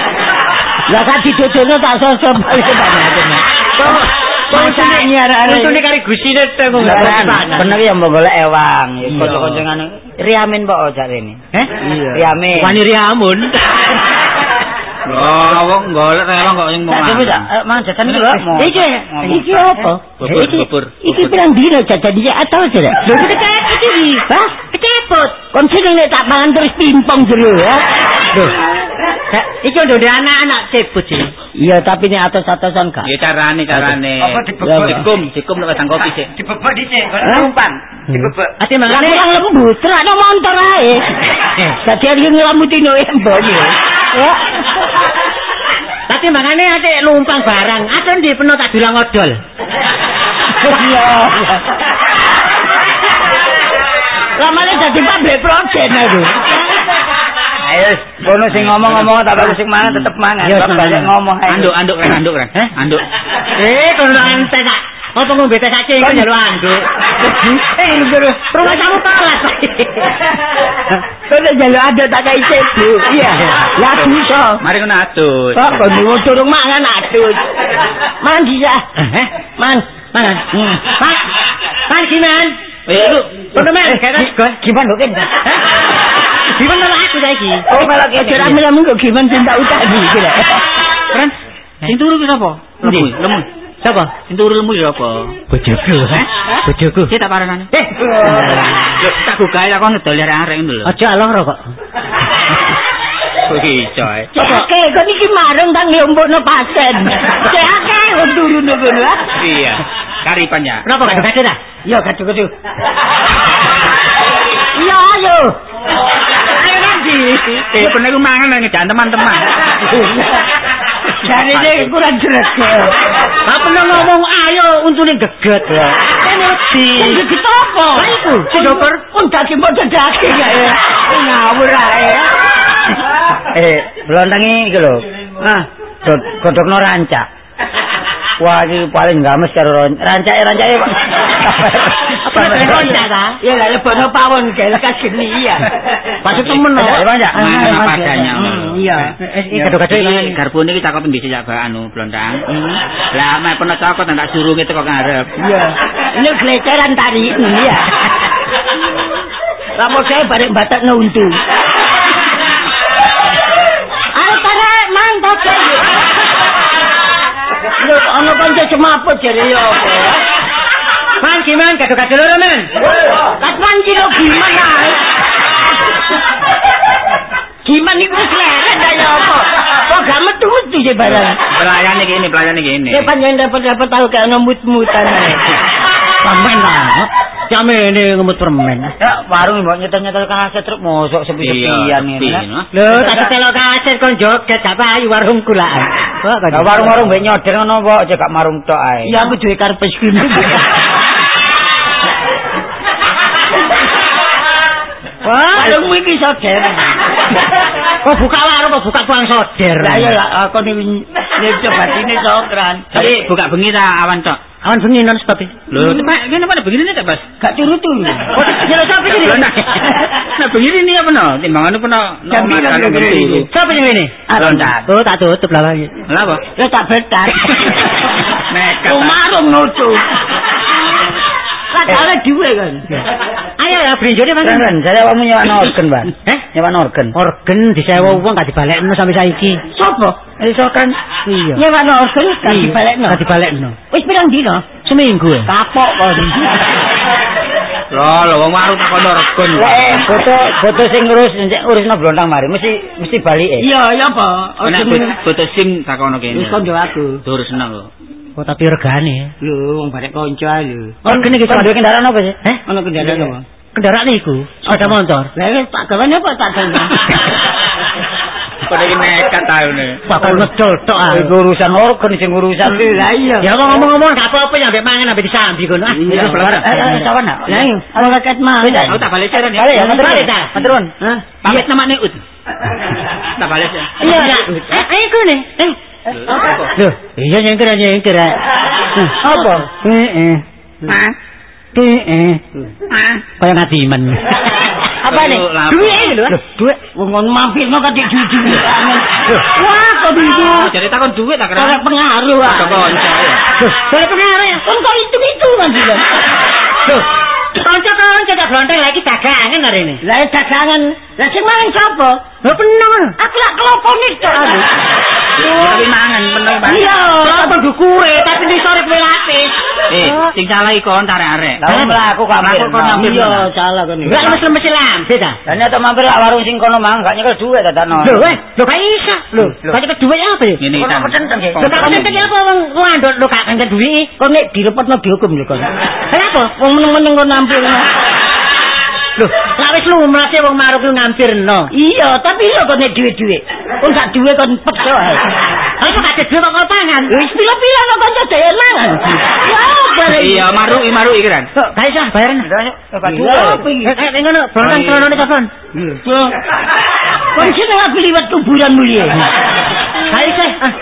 Lah kan didodono tak sosok balik Masa nyarane. Untune kari gusine Beneran, panas. bener ya mbok golek ewang. Ya Iya. kanca-kanca ngene. Riamin kok jarene. Eh? Iya. Riamin. Wani riamun. Oh, wong golek rewang kok sing Tak coba tak mangan. mangan jajan iki lho. Iki, iki apa? Bubur, Iki- Iki pirang dino jajan iki atau tidak? Lho kecepet iki. Hah? Kecepet. Kon sini nek tak mangan terus pimpong jero ya. Kak, Iki udah anak-anak cepet sih. Iya, tapi nek atos-atosan gak. Ya carane, carane. Apa dibebek? Dikum, dikum nek wedang kopi sih. Dibebek dhisik, kok Hah? umpan. Dibebek. Ati Lah mangane kurang lembut, terakno montor ae. Dadi iki ngelamuti no embon ya. Ya. Berarti makane ate numpang barang. Aton di peno tak dulang odol. Iya. Lamane dadi pabrik progen aku. Ayo, kono sing ngomong-ngomong tak bagus sing mangan tetep mangan. Kok balik mangan. ngomong. Anduk, anduk, anduk. Eh? Anduk. Eh, kono tak. Apa ngombe teh cacing kok njaluk anduk. Eh, lho, rumah kamu telat. Kono jaluk ada tak kai sebu. Iya. Lah bisa. Mari kena adus. Kok kono durung mangan adus. Mandi ya. Eh? Man. Mangan. Hmm. Pak. Pak Siman. Eh, lu. Kono men, kene. Gimana kok kan? Gimana lah aku saiki? Oh, malah kejar amin-amin kok gimana cinta iki lho. Ren, sing turu ki sapa? Lemu, lemu. Sapa? Sing turu lemu ya apa? Bojoku. Bojoku. Cek tak paranane. Eh, tak bukae tak kon ngedol arek-arek ngono lho. Aja aloro kok. Kok iso ae. Oke, kok iki marung tang nyombokno pasen. Cek wong turu ngono ah. Iya. Karipan ya. Kenapa gak ada dah? Yo gadu-gadu. Iya, ayo. Ayo nanti. Eh, ku mangan nang teman-teman. Jare iki kurang jelas. Apa ngomong ayo untune geget. Emosi. Iki apa? Lah iku, si dokter. Oh, daging mbok ya. Ngawur ae. Eh, blontangi iki lho. Ah, dod godhogno rancak. Wah, iki paling games karo ron- rancake rancake kok. Apa nek rancak ta? Ya lah lebono pawon kae lekas geni ya. Maksud temen lho. Rancak. Mangan apa adanya. Hmm, Iya. Eh, gado-gado Iki garpu niki takut ndisi jak anu blontang. Lah mek pernah cokot tak surunge teko ngarep. Iya. Ini gleceran tari ini ya. Kamu saya bareng batak nuntu. Ayo tarik mantap ya. Lho, ono kanca semaput jare yo apa? Man gimana gado-gado loro men? Katman kilo gimana? Gimana iku wis leren ta yo apa? Kok gak metu-metu sih barang. Pelayan iki ini, pelayan iki ini. Ya panjang dapat dapat tahu kayak ono mut-mutan ae. Sampean lah. Jame ini ngemut permen. Ya, warung mbok nyetel-nyetel kaset truk mosok sepi-sepian Iya, ngene. Lho, tak telok kaset kon joget apa ayu warung kulaan. Kok Lah warung-warung mbek nyodel ngono kok aja gak marung tok ae. Ya aku duwe gini. Wah, Warung iki soder. kok buka warung kok buka tukang soder. Lah ya lah aku ni nyecep batine sokran. Tapi buka bengi ta awan tok. Awan bengi non stop. Lho, tepak ngene pada begini nih Bas. Gak turu-turu. Oh, jero sapa iki? Nah, begini nih apa no? Timbangan Jam bilang makan begini. begini. Sapa sing ngene? Loncat. Oh, tak tutup lah. lagi. Lah apa? Ya tak betar. Nekat. Umarung nutu. Kale duwe kan. Ayo ya brinjone Mas. Keren, saya kamu nyewa organ, Ban. Eh? Nyewa organ. Organ disewa wong gak dibalekno sampai saiki. Sopo? Iso kan Iya. Nyewano organ gak dibalekno. Gak dibalekno. Wis pirang dino? Seminggu. Kapok kon. Loh, lho wong warung tak kono. Eh, foto foto sing ngurus njek urusno blontang mari mesti mesti balik eh. Iya, ya apa? Organ foto sim tak kono kene. wis kondo aku. Tur seneng lho. Oh, tapi regane. Lho, wong barek kanca lho. Organ iki Kan duwe kendaraan apa sih? Eh? Ono kendaraan apa? Kendaraan iku, sepeda motor. Lah wis tak gawe apa tak gawe? Pada iki nekat tahu nih. Bakal ngedol tok ah. Iku urusan organ sing urusan Lah iya. Ya ngomong-ngomong gak apa-apa ya mbek mangan ambek disambi kono. Ah, Iya, itu belar. Eh, eh, sawan nak. Lah iya, ono raket mah. Aku tak balik jalan ya. Balik ya, Balik, tak? Matur nuwun. Hah? Pamit namanya Ut. Tak balik ya. Iya. Eh, ayo kono. Eh. Loh, iya nyengker nyengker. Apa? Heeh. Mas, Heeh. mas. Kaya ngadimen. Apa nih? Duit lho. Duit wong kon mampirno kate jujur. Wah, kok itu? Jadi takon duit tak kira. pengaruh. Ora pengaruh ya. Kon kok itu-itu kan juga. Kanca-kanca tak blonteng lagi dagangan hari ini. Lah dagangan. Lah sing mangan sapa? Lho penang. Aku lak kelopone aku. Tapi mangan bener banget. Iya. Apa kue tapi di sore kue lapis. Eh, sing salah iku kon tarik-arek. Lah mlaku kok Mlaku kok ngambil Iya, salah kan. Enggak lemes-lemes lambe ta. Lah nyata mampir lak warung sing kono mang gak nyekel duit dadakno. Lho, eh, lho gak iso. Lho, Lho. kok cepet duit apa ya? Ngene Ki. Lho gak penting apa wong ngandut lho gak kangen duit. Kok nek direpotno dihukum lho kon. Kenapa? Wong meneng-meneng kon nampil. Lho, lak wis lumrah wong maruk lu ngampirno. Iya, tapi iso kok nek duit-duit. Kon gak duwe kon pekso ae. Kok kok ada dua kok pangan? Wis pila-pila no kanca dhewe mangan. Ya apa Iya, maru maru iki kan. Kok gak iso bayaran? Apa iki? Eh, eh, ngono, bolong celana telepon. Kon sing ora liwat kuburan mulia. Gak iso. ah.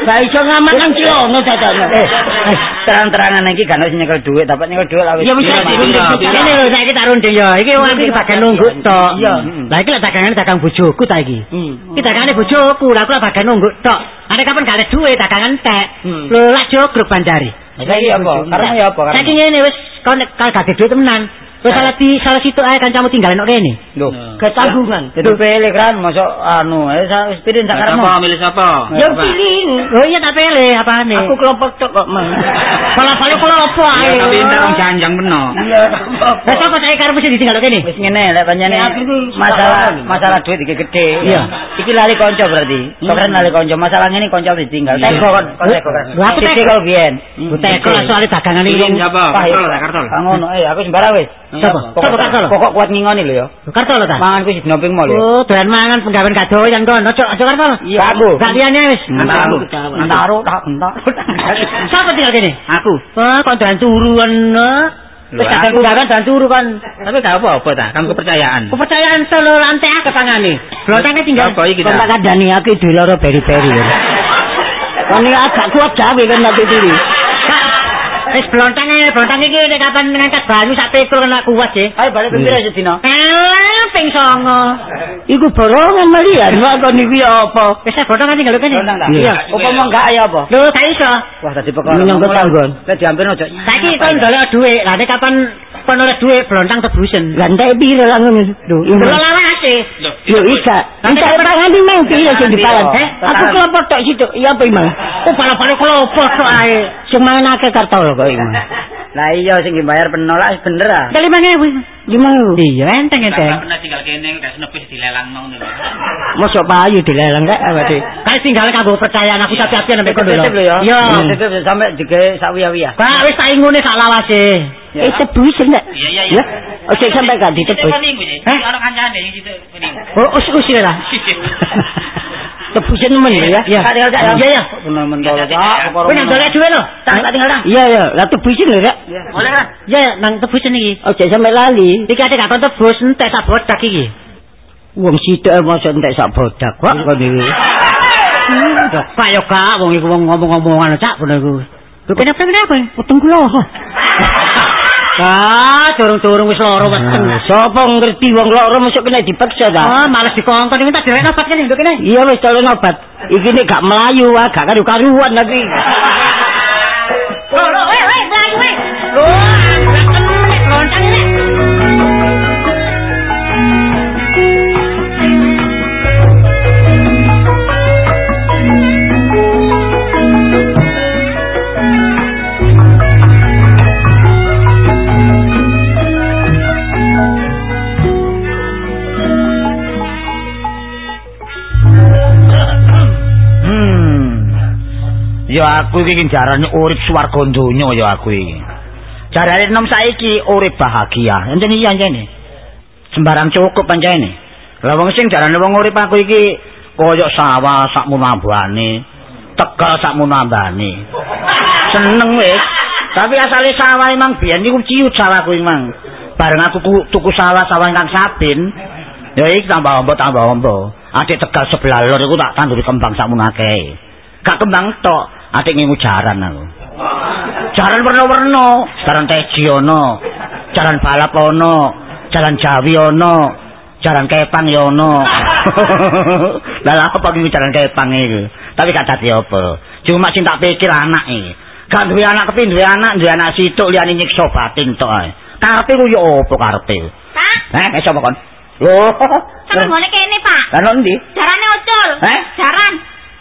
Gak iso ngaman nang cilono dadane. Eh, eh, terang-terangan iki kan wis nyekel dhuwit, dapat nyekel dhuwit lah wis. Ya wis Iya, iya, iya. Ini lho saiki tak runding ya. Iki wong iki bagian nunggu tok. Iya. Lah iki lek dagangane dagang bojoku ta iki. Hmm. Iki dagangane bojoku, lah aku lek bagian nunggu tok. Ane kapan gak ada duit dagangan tek. Hmm. Lho lek jogrok banjari. Saiki apa? Karena ya apa? Saiki ngene wis kon kalau gak duit temenan. Wis salah di salah situ ae kancamu tinggal nek rene. Lho, Ketanggungan. Jadi pilih kan, masuk anu, eh, sa- wis pirin sak karepmu. Sapa milih sapa? Ya pilih. Oh iya tak pilih apane? Aku kelompok tok kok, Mang. kalau kalau kalau apa Ya ae. tapi entar wong janjang peno. Iya. Lah sapa saiki karep mesti ditinggal kene? Wis ngene lek iki masalah salah. masalah duit iki gede. Iya. Iki lali konco berarti. Keren lali konco. Masalah ngene konco ditinggal. Teko kon, teko kan. Lho, aku teko. biyen. Butek kok soal dagangan iki. Sapa? Wah, Kartol tak kartol. Ah, ngono, eh aku sembarang wis. Sapa? Pokok, Sapa Kartol? pokok kuat ngingoni lho ya. Kartu lho ta? Mangan ku sing nomping mall. Oh, doyan mangan penggawean kadoyan kon. Ojo ojo kartu. Iya aku. Gak liyane wis. Entar. Entar tak. Sapa tinggal kene? Aku. Wah, kon doyan turu kan. Wis kadang penggawean doyan turu kan. Tapi gak apa-apa ta, kan kepercayaan. Kepercayaan solo lantai ke tangane. Blontangnya tinggal. Apa iki ta? tak kandani aku itu loro beri-beri. Kon iki agak kuat gawe kan nanti diri. Wis blontangnya, blontang iki nek kapan ngangkat banyu sak pikul kena kuat sih. Ayo balik pembira sedina. Eh, ping songo. Iku borongan malian, lha kok niki apa? Wis gotong nganti ngelok kene. Iya, opo mong enggak ya apa? Lho, gak iso. Wah, dadi pokoke nyangka tanggon. Lah diampir ojo. Saiki kon ndolek dhuwit, Lah nek kapan penoleh dhuwit blontang tebusen. Lah entek pira langsung lho. Lho lawan ase. Yo iya. Entek ora nganti mung pira sing ditalan. Aku kelopot tok situ. Iya apa iman? Kok oh, pala-pala kelopot tok ae. Sing main akeh kartu lho kok iman. Lah iya sing dibayar penolak bener ah. Kelimane wis. Gimana lu? Iya, enteng enteng. Kalau tinggal kene, kayak senepis di lelang nong dulu. Masuk payu di lelang gak? Apa sih? Tinggal kanggo percaya, aku tapi tapi nambah kau dulu. Iya, sampe juga sakwi sakwi ya. Pak, wis tak ingun sak lawase. wasi. Eh, tebus nek. enggak? Iya iya iya. Oke, sampe gak di tebus. Hah? Orang kancane deh yang gitu. Oh, usir usir lah. Tebusin nemen ya. Iya. Kak tinggal cak ya. Iya, iya. Bener mentol cak. Kowe nang dolek dhuwit lho. Tak tak tinggal dah. Iya ya, lah tebusin lho ya. Boleh kan? Ya, ya, nang tebusen iki. Oke sampai lali. Iki ate gak tebus entek sak bodak iki. Wong situ mosok entek sak bodak kok kon iki. Kok kaya gak wong iku wong ngomong-ngomongan cak bener iku. Lho kenapa kenapa? Weteng kula. Ah, turung-turung wis loro weteng. Sopo ngerti wong loro mosok kena dipaksa ta? Ah, males dikongkon iki tak direk obat kene lho kene. Iya wis tolong obat. Iki nek gak melayu ah gak karu-karuan lagi. Lho, lho, weh, weh, mlayu weh. Lho, Ya aku iki jarane urip swarga donya ya aku iki. Jarane nom saiki urip bahagia. Enten iya jane. Sembarang cukup pancene. Lah wong sing jarane wong urip aku iki koyo sawah sak munambane, tegal sak munambane. Seneng wis. Tapi asale sawah emang biyen niku ciut sawahku emang. Bareng aku ku- tuku sawah sawah ingkang sabin. Ya iki tambah ombo tambah ombo. Adik tegal sebelah lor iku tak tanduri kembang sakmono akeh. Gak kembang tok, adik ngingu jaran aku. Jaran warna-warna, jaran teji ono, jaran balap ono, jaran jawi ono, jaran kepang ya ono. Lah lha apa ngingu jaran kepang iku? Tapi gak dadi apa. Cuma sing tak pikir anak iki. Gak duwe anak kepi duwe anak, duwe anak situk liyane nyiksa batin tok ae. Karepe ku yo apa karepe? Pak, Heh, eh sapa kon? Loh. sampe ngene kene, Pak. Lah nang ndi? Jarane ucul. Eh? Jaran.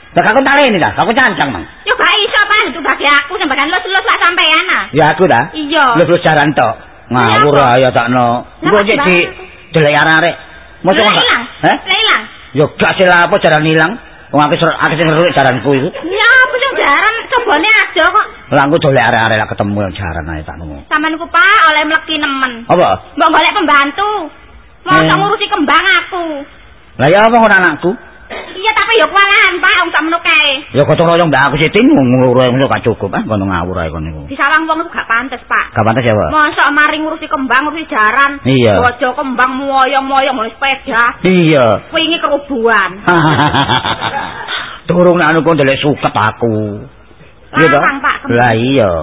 Lah kakon taleni ta? Kakon cancang, Mang. Yo gak iso, Pak. Itu bagi aku sampeyan lus-lus lah sampean ah. Ya aku ta. Iya. Lu lu jaran tok. Ngawur apa? ae takno. Engko cek di delek arek-arek. Mosok ilang. Heh? Lah ilang. Yo gak sila apa jaran ilang. Wong aku ser aku sing ngeruk jaranku iku. Ya apa sing jaran cobane aja kok. Lah aku dolek arek-arek lah ketemu jaran ae takno. Sampeyan ku Pak oleh mleki nemen. Apa? Mbok golek pembantu. Mau Eh. ngurusi kembang aku. Lah ya apa ngono anakku? Iya tapi yo. Disawan, Pak, wong sakmono kae. Ya gotong royong mbak aku sitin ngurus ngono gak cukup ah kono ngawur ae kono niku. Disawang wong gak pantes, Pak. Gak pantes ya, Pak. Mosok mari ngurusi kembang, ngurusi jaran. Iya. Bojo kembang moyong-moyong mulai sepeda. Iya. Wingi kerubuan. Durung nek anu kok ndelok suket aku. Iya? Larang, Pak. Lah iya.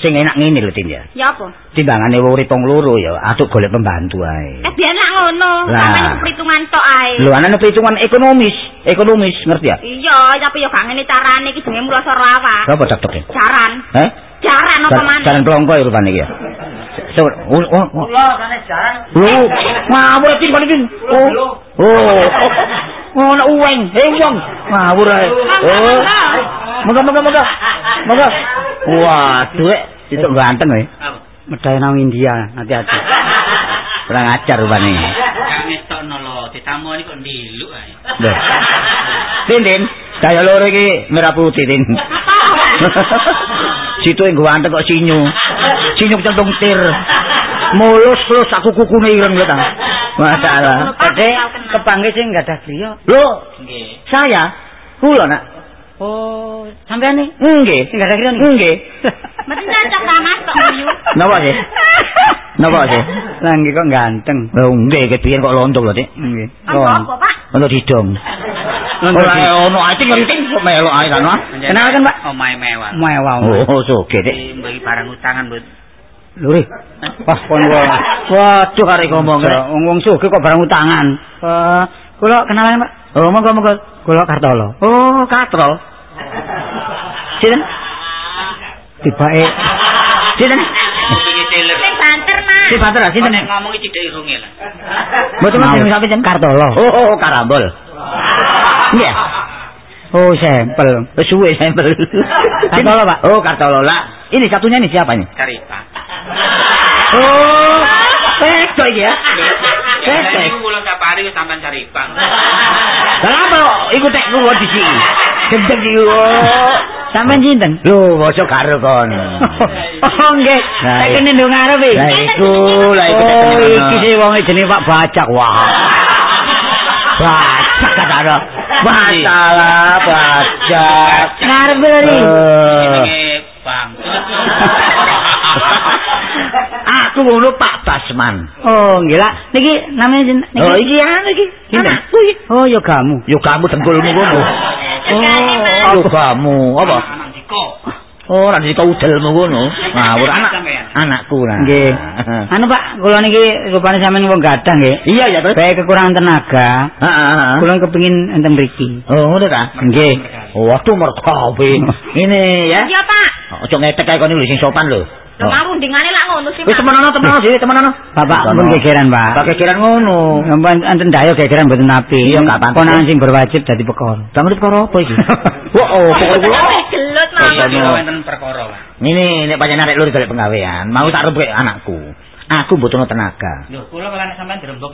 Sing enak ngene lho Tin ya. Ya apa? Timbangane urip wong loro ya, atuk golek pembantu ae. Eh biyen lak ngono, sampeyan perhitungan tok ae. Lho ana perhitungan ekonomis, ekonomis ngerti ya? Iya, tapi yo gak ngene carane iki jenenge mulo rawa. Apa tak tok? Jaran. Eh? Jaran apa maneh? Jaran pelongko ya rupane iki ya. So, oh, oh, oh. Kula kane jaran. Oh, ngawur iki kon iki. Oh. Oh. Oh, ana uweng, eh wong. Ngawur ae. Oh. Moga moga moga. Moga. Waduh, eh, itu ganteng eh. Apa? Medai nang India, hati-hati. Kurang ajar rupane. Gak ngetokno lho, ditamoni kok ndiluk ae. Tin, Tin, kaya loro iki merah putih, Tin. Situ yang ganteng kok sinyu. Sinyu centung tir. Mulus terus aku kukune ireng lho ta. Masalah. Gede, kepanggih sing enggak ada griya. Nggih. Lho, saya kula nak. Oh, sampean nih? Nggih. Enggak ada kira nih. Nggih. Mesti cocok ta Mas kok nguyu. Napa sih? Napa sih? Lah nggih kok ganteng. Oh, nggih, kepiyen kok lontok lho, Dik. Nggih. Apa apa, Pak? Lontok didong. Ora ono ae ngeriting kok melok ae kan. ah. Kenalkan, Pak. Omahe mewah. Mewah. Oh, soge, Dik. Bagi barang utangan, Bu. Luri. Wah, kon wae. Waduh arek ngomong rek. Wong wong sugih kok barang utangan. Eh, kula kenalan, Pak. Oh, monggo monggo. Kula Kartolo. Oh, katrol. Sinten? Tibake Sinten? Sing banter, Mas. Si Pater, sinten? Nek ngomong iki cidek irunge lah. Mboten jeneng Kartolo. Oh, oh, karambol. Nggih. Oh, sampel. Wis suwe sampel. Kartolo, Pak. Oh, Kartolo lah. Ini satunya ini siapa ini? Caripa. Oh, Pesto iki ya. Saya Pesto. niku kula sapari wis sampean Caripa. Lah apa kok iku tek kuwi di sini. Gendeng iki. Oh. Sampean sinten? Lho, ojo karo kon. Oh, nggih. Tak kene ndung ngarep iki. Lah iku, lah iku tek Oh, iki sih wong jenenge Pak Bajak. Wah. Bajak kata Masalah bajak. Ngarep lho. Eh. Bang. Aku ngono Pak Basman. Oh, nggih lah. Niki namanya sinten? Niki. Oh, iki anu iki. Anakku iki. Oh, ya kamu. Yo kamu dengkulmu ngono. Oh, yo kamu. Apa? Anak Diko. Oh, nanti kau udelmu ngono. Ngawur anak anakku lah. Nggih. Anu Pak, kula niki rupane sampean wong gadang nggih. Iya ya, Terus. Baik kekurangan tenaga. Heeh. Kula kepengin enten mriki. Oh, ngono ta? Nggih. Waduh, mergawe. Ini ya. Iya, Pak. Ojo ngetek kae kon iki sing sopan lho. Lho mau rundingane lak ngono sih, Wis Pak. temenono, temenono sih, temenono. Bapak pun gegeran, Pak. Pakai kiran ngono. Ampun enten dayo gegeran mboten napi. Iya, gak pantes. Ponakan sing berwajib dadi perkara. Kamu perkara apa iki? Wah, oh, pokoknya kula. Gelut mawon. Kula wonten perkara, Pak. Ini nek pancen arek lur golek penggawean, mau tak rebek anakku. Aku butuh tenaga. Lho, kula kok sampean dirembuk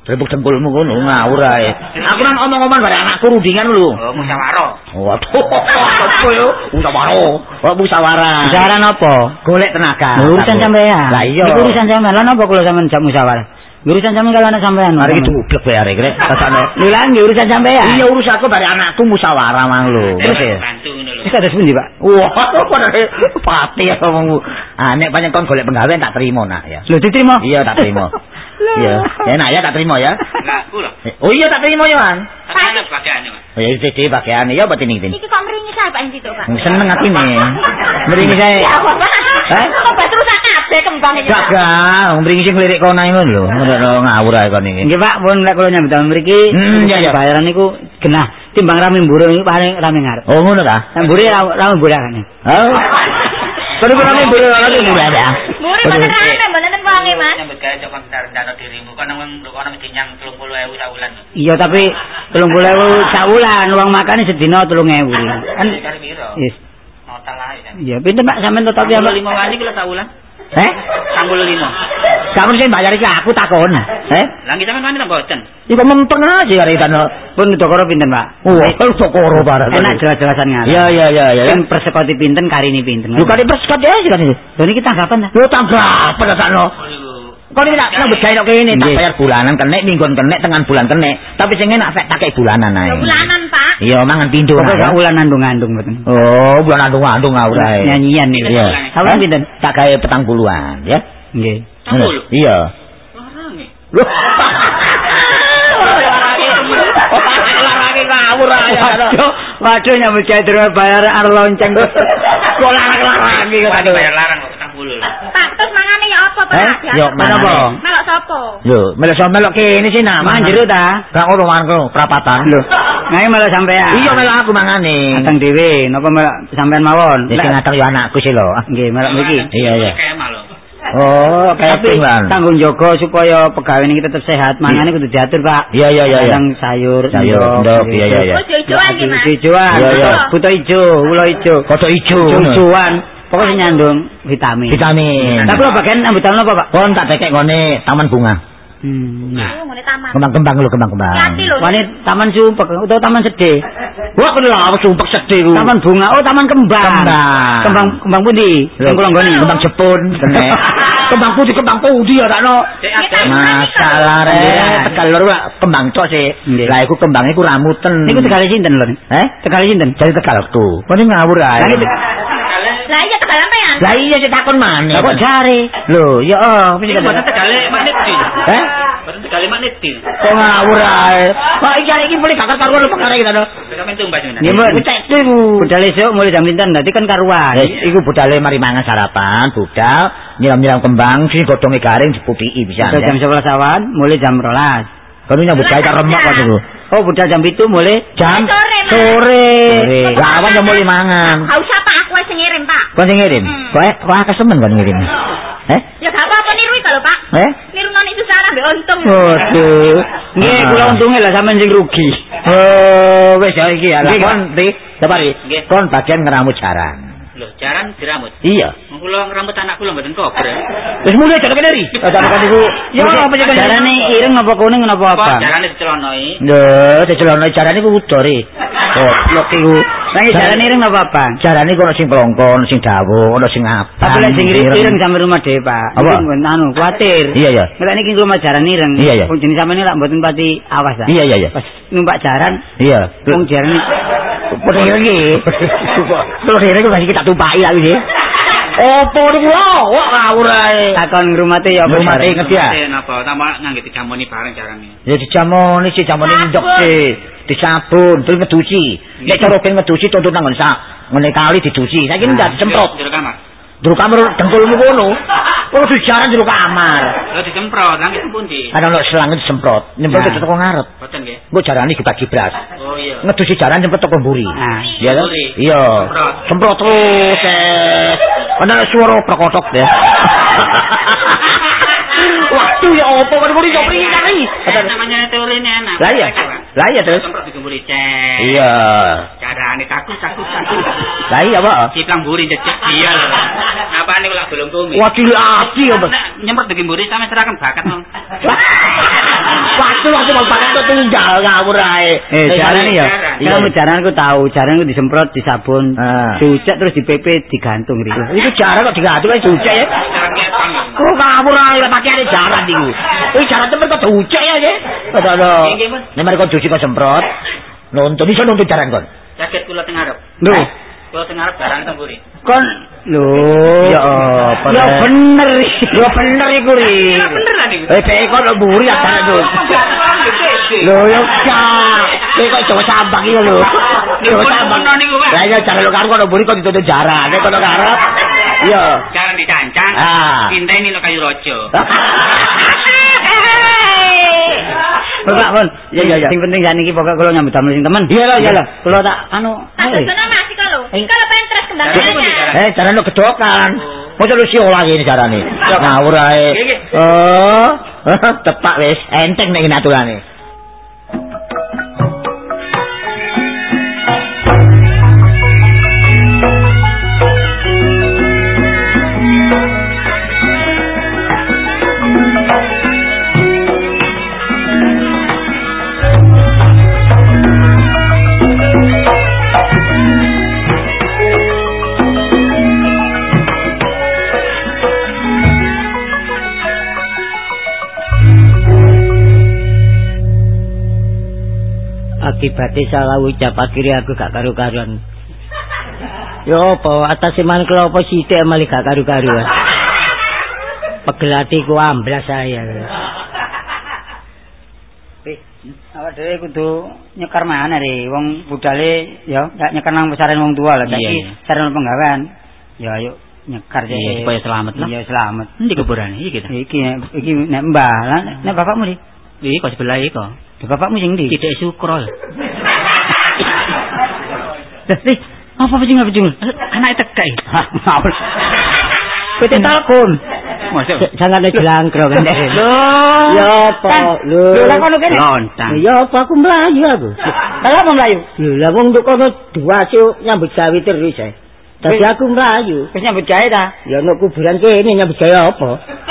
Rebuk dengkulmu ngono ngawur ae. Aku nang omong-omong bare anakku rundingan lho. Oh, musyawarah. Waduh, apa yo? Musyawarah. Kok musyawarah? Musyawarah napa? Golek tenaga. Urusan sampean. Lah iya. Iku urusan sampean. Lah napa kula sampean jak musyawarah? Urusan sampean kalau anak sampean. Mari iki dublek bae arek rek. Rasane. Lho lah nggih urusan sampean. Iya urusanku bare anakku musyawarah mang lho. Terus ya. Wis kados pundi, Pak? Wah, kok pati ya ngomongmu. Ah, nek pancen kon golek penggawean tak terima nak ya. Lho diterima. Iya tak terima. Iya. Ya nak ya tak terima ya. Lah, kula. Oh iya tak terima ya, Man. Sampeyan sebagiannya, Pak. Oh ya iki bagian ya apa ini ini. Iki kok mringi saya Pak to, Pak. Seneng aku ini. Mriki saya. Ya apa, Pak? Eh? Kok terus kabeh kembang iki. Gak gak, mriki sing lirik kono ngono lho. Ngono ngawur ae kon iki. Nggih, Pak, pun lek kula nyambut mriki. Hmm, iya, iya. Bayaran niku genah timbang rame mburu niku paling rame ngarep. Oh ngono ta? Mburi rame mburakane. Oh. Kono nek boleh lagi mulai ya. Muri mboten rame, mboten enten wonge, Mas. Nyambut gawe cok ndar-ndar dirimu. Kan lho kono mesti nyang 30.000 saulan. Iya, tapi 30.000 saulan, uang makane sedina 3000. Kan Cari piro? yes. Nota lah ya. Iya, pinten Pak sampean total ya, Pak? 35 wani kula saulan. Eh? 35. Kamu sing bayar iki aku takon. Eh? Lah kita sampean ta mboten? Iku menteng aja kare kan. Pun dokoro pinten, Pak? Wah, kalau sokoro barang. Enak jelas-jelasan ngarep. Iya iya iya iya. Kan persekoti pinten, karini pinten. Lu kali perskat ya sih kan. Lho niki tanggapan ta? Lu tanggapan ta sakno. Kau ini tak nambah gawe kene tak Nggih. bayar bulanan kene mingguan kene tengah bulan kene. Tapi sing enak tak pakai bulanan ae. Bulanan, Pak. Iya, mangan pindho. Pokoke nah, gak ya. ulan nandung-andung mboten. Oh, bulan andung-andung ngawurai. Nyanyian nih. Iya. Sawan Eh, pinten? Tak gawe petang puluhan, ya. Nggih. Petang puluh? Iya. Larang nih. Loh. Larang ngawur ae. Waduh, nyambut gawe terus bayar arep lonceng. Kok larang-larang iki kok bayar larang Pak, terus mangane ya apa, Pak? Eh, yo apa? Melok sapa? Lho, melok melok kene sih nak. Mangan jero ta? Gak ngono mangan kono, prapatan. Lho, ngae malah sampean. Iya melok aku mangane. Atang dhewe, napa malah sampean mawon? Sing ngatang yo anakku sih lho. Nggih, malah mriki. Iya iya. Kayak. Oh, lan. tanggung jaga supaya pegawai ini tetap sehat. Mangane kudu diatur, Pak. Iya iya iya. Kadang sayur, Sayur, ndok, iya iya iya. Ijo-ijoan iki, Mas. Ijo-ijoan. Iya, iya. Buto ijo, ulo ijo. Kodok ijo. Ijo-ijoan. Pokoknya nyandung vitamin. Vitamin. Tapi lo bagian ambutan apa, Pak? Kon tak tekek ngone taman bunga. Hmm. Oh, ngene taman. Kembang-kembang lho, kembang-kembang. Hati lho. Wani taman sumpek utawa taman sedih. Wah, kene lho sumpek sedih ku. Taman bunga, oh taman kembang. Kembang. Kembang kembang pundi? Sing kula nggoni. Kembang Jepun. Kembang putih, kembang putih ya takno. Masalah re, tegal lah kembang cok sih. Lah iku kembange ku ramuten. Niku tegale sinten lho? Eh? Tegale sinten? Jadi tegal tuh. Ini ngawur ae. Lah, iya tegal sampean. Lah iya sih takon maneh. Lah kok jare? Lho, ya oh, Ini buatan tegale maknet di. Eh? Buatan tegale maknet di. Kok ngawur ae. Kok iki iki boleh kakak karuan apa karek kita no. Sampeyan tumbas ngene. Nggih, cek iku. Budal esuk mulai jam pinten dadi kan karuan. Eh, iku budale mari mangan sarapan, budal, nyiram-nyiram kembang, sing godhonge garing diputiki bisa. Budal jam 11 awan mulai jam 12. Kono nyambut gawe tak remek kok niku. Oh, budal jam itu mulai Jam Sore, sore. Lah awan yo mulai mangan. Gak usah, Pak. Aku wis ngirim, Pak. Kon sing ngirim. Hmm. Kok kok akeh semen kon ngirim. Eh? Ya gak apa-apa niru iki lho, Pak. Eh? Niru noni itu salah mbek untung. Waduh. Nggih, kula untunge lah sampean sing rugi. Oh, wis ya iki ya. Kon di, separi. Nggih. Kon bagian ngeramut jaran. Jaran diramut. Iya. Kula ngrambut anak kula mboten kober. Wis mulai jalan kene ri. Jalan kene niku. Ya apa sih jarane ireng apa kuning apa apa? Kok jarane dicelonoi? Lho, dicelono jarane ku udore. Goblok iku. Lah iki jarane ireng apa apa? Jarane ono sing pelongkon, sing dawa, ono sing abang. Tapi lek sing ireng sampe rumah dhewe, Pak. Apa? Anu kuatir. Iya, iya. Nek niki rumah jaran ireng. Iya, iya. Wong jenis sampeyan lak mboten pati awas ta. Iya, iya, iya. Numpak jaran Iya. wong jaran Padha iki. Terus iki masih kita tumpaki lagi sih. Opo niku lho? Wah ngawur ae. takon ngrumate ya apa? Ngrumate ngerti ya? Napa tambah ngangge dijamoni bareng jarane. Ya dijamoni sih jamoni ndok sih. Disabun, terus ngedusi. Nek cara ben ngedusi tuntut nang sak ngene kali didusi. Saiki ndak disemprot. Jero kamar. Jero kamar dengkulmu kono. Kok dijaran jero kamar. Lho disemprot, langit pundi? Ada lo selang disemprot, nyemprot ke toko ngarep. Boten nggih. Mbok jarane dibagi bras. Oh iya. Ngedusi jaran nyemprot toko mburi. Nah, Iya kan? Iya. Semprot. Terus. eh. Ana suara prokotok deh. Waktu ya opo kan mburi yo priye kali. Eh, namanya teori ini enak. Lah iya. Lah iya terus. Semprot digemburi cek. Iya. Jarane kaku kaku kaku. Lah iya apa? Ciplang buri jejak iya. Apa nih kalau belum tumi? Waduh lagi apa? Nah, nyemprot digemburi sama serahkan bakat nong. Waktu waktu mau pakai itu tunggal ngawur ae. Eh, jaran ya. Kamu jaran aku tahu, jaran aku disemprot, disabun, Ah. diucek terus dipepe, digantung gitu. Itu jaran kok digantung ae suci ya. Kok ngawur ae pakaiane jaran iku. Iki jaran temen kok diucek ya. Nggih, Mas. Nek mari kok cuci kok semprot. Nuntun iso nuntun jaran kon. Jaket kula teng arep. Lho, Arep teng kon lho. Ya apa, Ya bener. Ya bener iku ri. Beneran iki. Eh pek kok lo buri ya jaran tuh. Lho yo gak. Kowe kok coba sambang iki lho. Coba sambang. niku. Lah ya jaran lo karo kok lo buri kok dituntun jaran. Nek kok karep. Iya. Jarang dicancang. Ah. Pinteni lo kayu rojo. Bapak pun. Iya, iya, iya. Sing penting jan iki pokok kula nyambut damel sing temen. Iya lah, iya lah. Kula tak anu. Tak Mas Eh. Kalau pengen terus kembang Jarane pundi, aja. Jarane? Eh, jaran lo kedokan. Mosok lu sio lagi ini jarane. Ngawur ae. Nggih. Oh, tepak wis enteng nek ini aturane. Akibate salah ucap akhirnya aku gak karu-karuan. Yo apa atas iman kelo apa sithik mali gak karu-karuan. Pegel atiku amblas saya. Awak dhewe kudu nyekar mana re wong budale ya gak nyekar nang pesaren wong tua lah Iya, saiki iya. sarana penggawean. Ya ayo nyekar Iya, sih. supaya selamat lah. Iya selamat. Endi kuburan iki ta? Iki iki nek mbah nek bapakmu. Iki kok sebelah iki kok. Bapakmu sing ndi? Tidak syukrol. Dadi apa sing apa sing? Anak tekek. Ngawur. Kowe telepon. Masuk. Jangan jelangkro kan. Lho. Ya apa? Lho. Lho lah kono kene. Lontang. Ya apa aku melayu aku. Lah apa mlayu? Lho lah wong nduk kono dua sik nyambut gawe terus ae. Dadi aku melayu. Wis nyambut gawe ta? Ya nek kuburan kene nyambut gawe apa?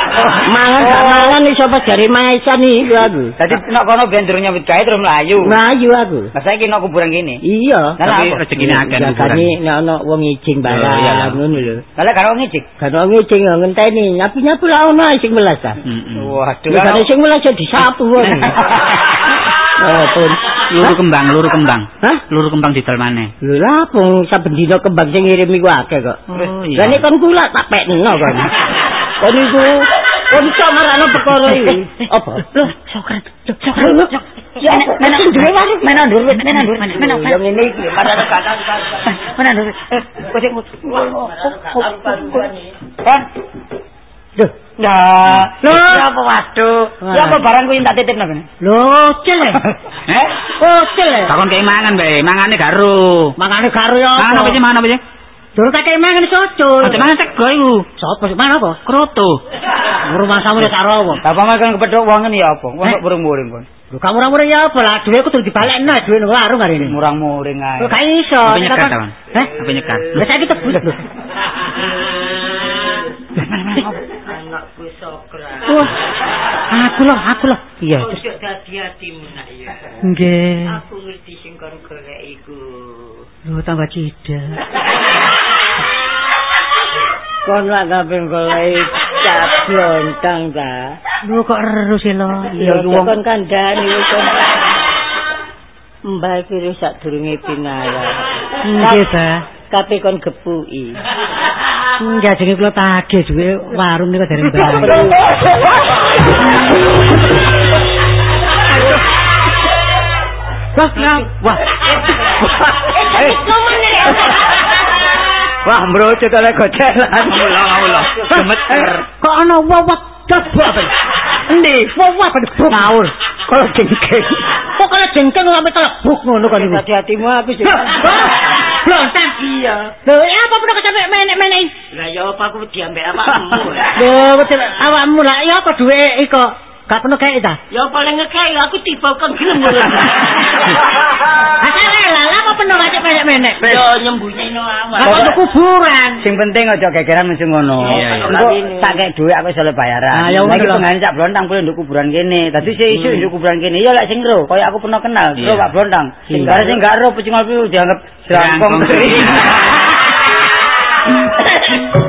mangan gak mangan iso pas jari maesan iku aku. Dadi nek kono ben durung nyambut gawe terus mlayu. Melayu aku. Lah saiki nek kuburan kene. Iya. Lah Tapi apa? rezekine akeh Ya kuburan. kane nek ana wong ijing Oh, barang lah. ngono lho. Lah karo ngicik. Kan wong ijing yo ngenteni nyapu-nyapu lah ae sing welas. Waduh. Kane sing welas disapu wong. Oh, pun. Luru kembang, luru kembang. Hah? Luru kembang didol maneh. Lho lah pun saben dina kembang sing ngirim iku akeh kok. Oh, Lah nek kon kula tak pekno kon. Kon iku kon iso marano perkara iki. Apa? Lho, sokren. Sokren. Ya, menak duwe wae, menak duwe, menak duwe, menak. Yo ngene iki padha kata Menak duwe. Eh, kok sing Kan? Duh, Lah, Lho. lho apa waduh? Lho apa barang kuwi tak titipno kene? lho cele. Eh? Oh, cele. Takon kei mangan bae, mangane garo. Mangane karo yo. Mangan apa sih, mangan apa sih? Durung tak kei mangan soco. Aja mangan sego iku. Sopo sih mana apa? Kroto. Rumah samu ya karo apa? Bapak mah kan kepethuk wong ngene ya apa? Wong Eh? kok burung-burung kon. Lho kamu ora ya apa lah duwe kudu dibalekno duwe nang warung hari ini. Murang-muring ae. Lho gak iso. Apa nyekat, Tawan? Heh? Apa nyekat? Lah saiki tebus lho. Anak kuwi sokra. Wah, aku loh, aku loh. Iya. Ojo dadi atimu nak ya. Nggih. Aku ngerti sing kon golek iku. Lho tambah cida. Kon lak kabeh golek cap lontang ta. Lho kok terus lo? Ya wong kon kandhani kon. Mbah iki wis sadurunge pinara. Nggih, Pak. Kape kon gepuki. Enggak jenenge kula tagih duwe warung niku dari Mbah. Wah, wah. Wah, mbrojot oleh gocelan. Allah, Allah. Gemeter. Kok ana wawat debok apa? Endi? Wawat debok ngawur. Kalau jengking. Kok kalau jengking sampe telebuk ngono kan iku. Hati-hatimu aku Lontang. Iya. Lho, ya apa pun kecapek menek-menek. Lah ya apa aku diambek awakmu. Lho, betul awakmu lah ya apa duwe iko? Gak pernah kayak ta? Ya paling ngekei aku tiba gelem ngono. Asal lah, lah apa pernah kacak menek-menek? Yo nyembunyi no awak. Kok kuburan. Sing penting aja gegeran mesti ngono. Iya. Engko tak kek dhuwit aku iso bayaran. Ah, ya Lah iki pengane cak blontang boleh nduk kuburan kene. Dadi sik iso nduk kuburan kene. Ya lek sing ro, kaya aku pernah kenal, ro Iya. Pak Blontang. Sing bare sing gak ro pecingol piu dianggap. Jerangkong.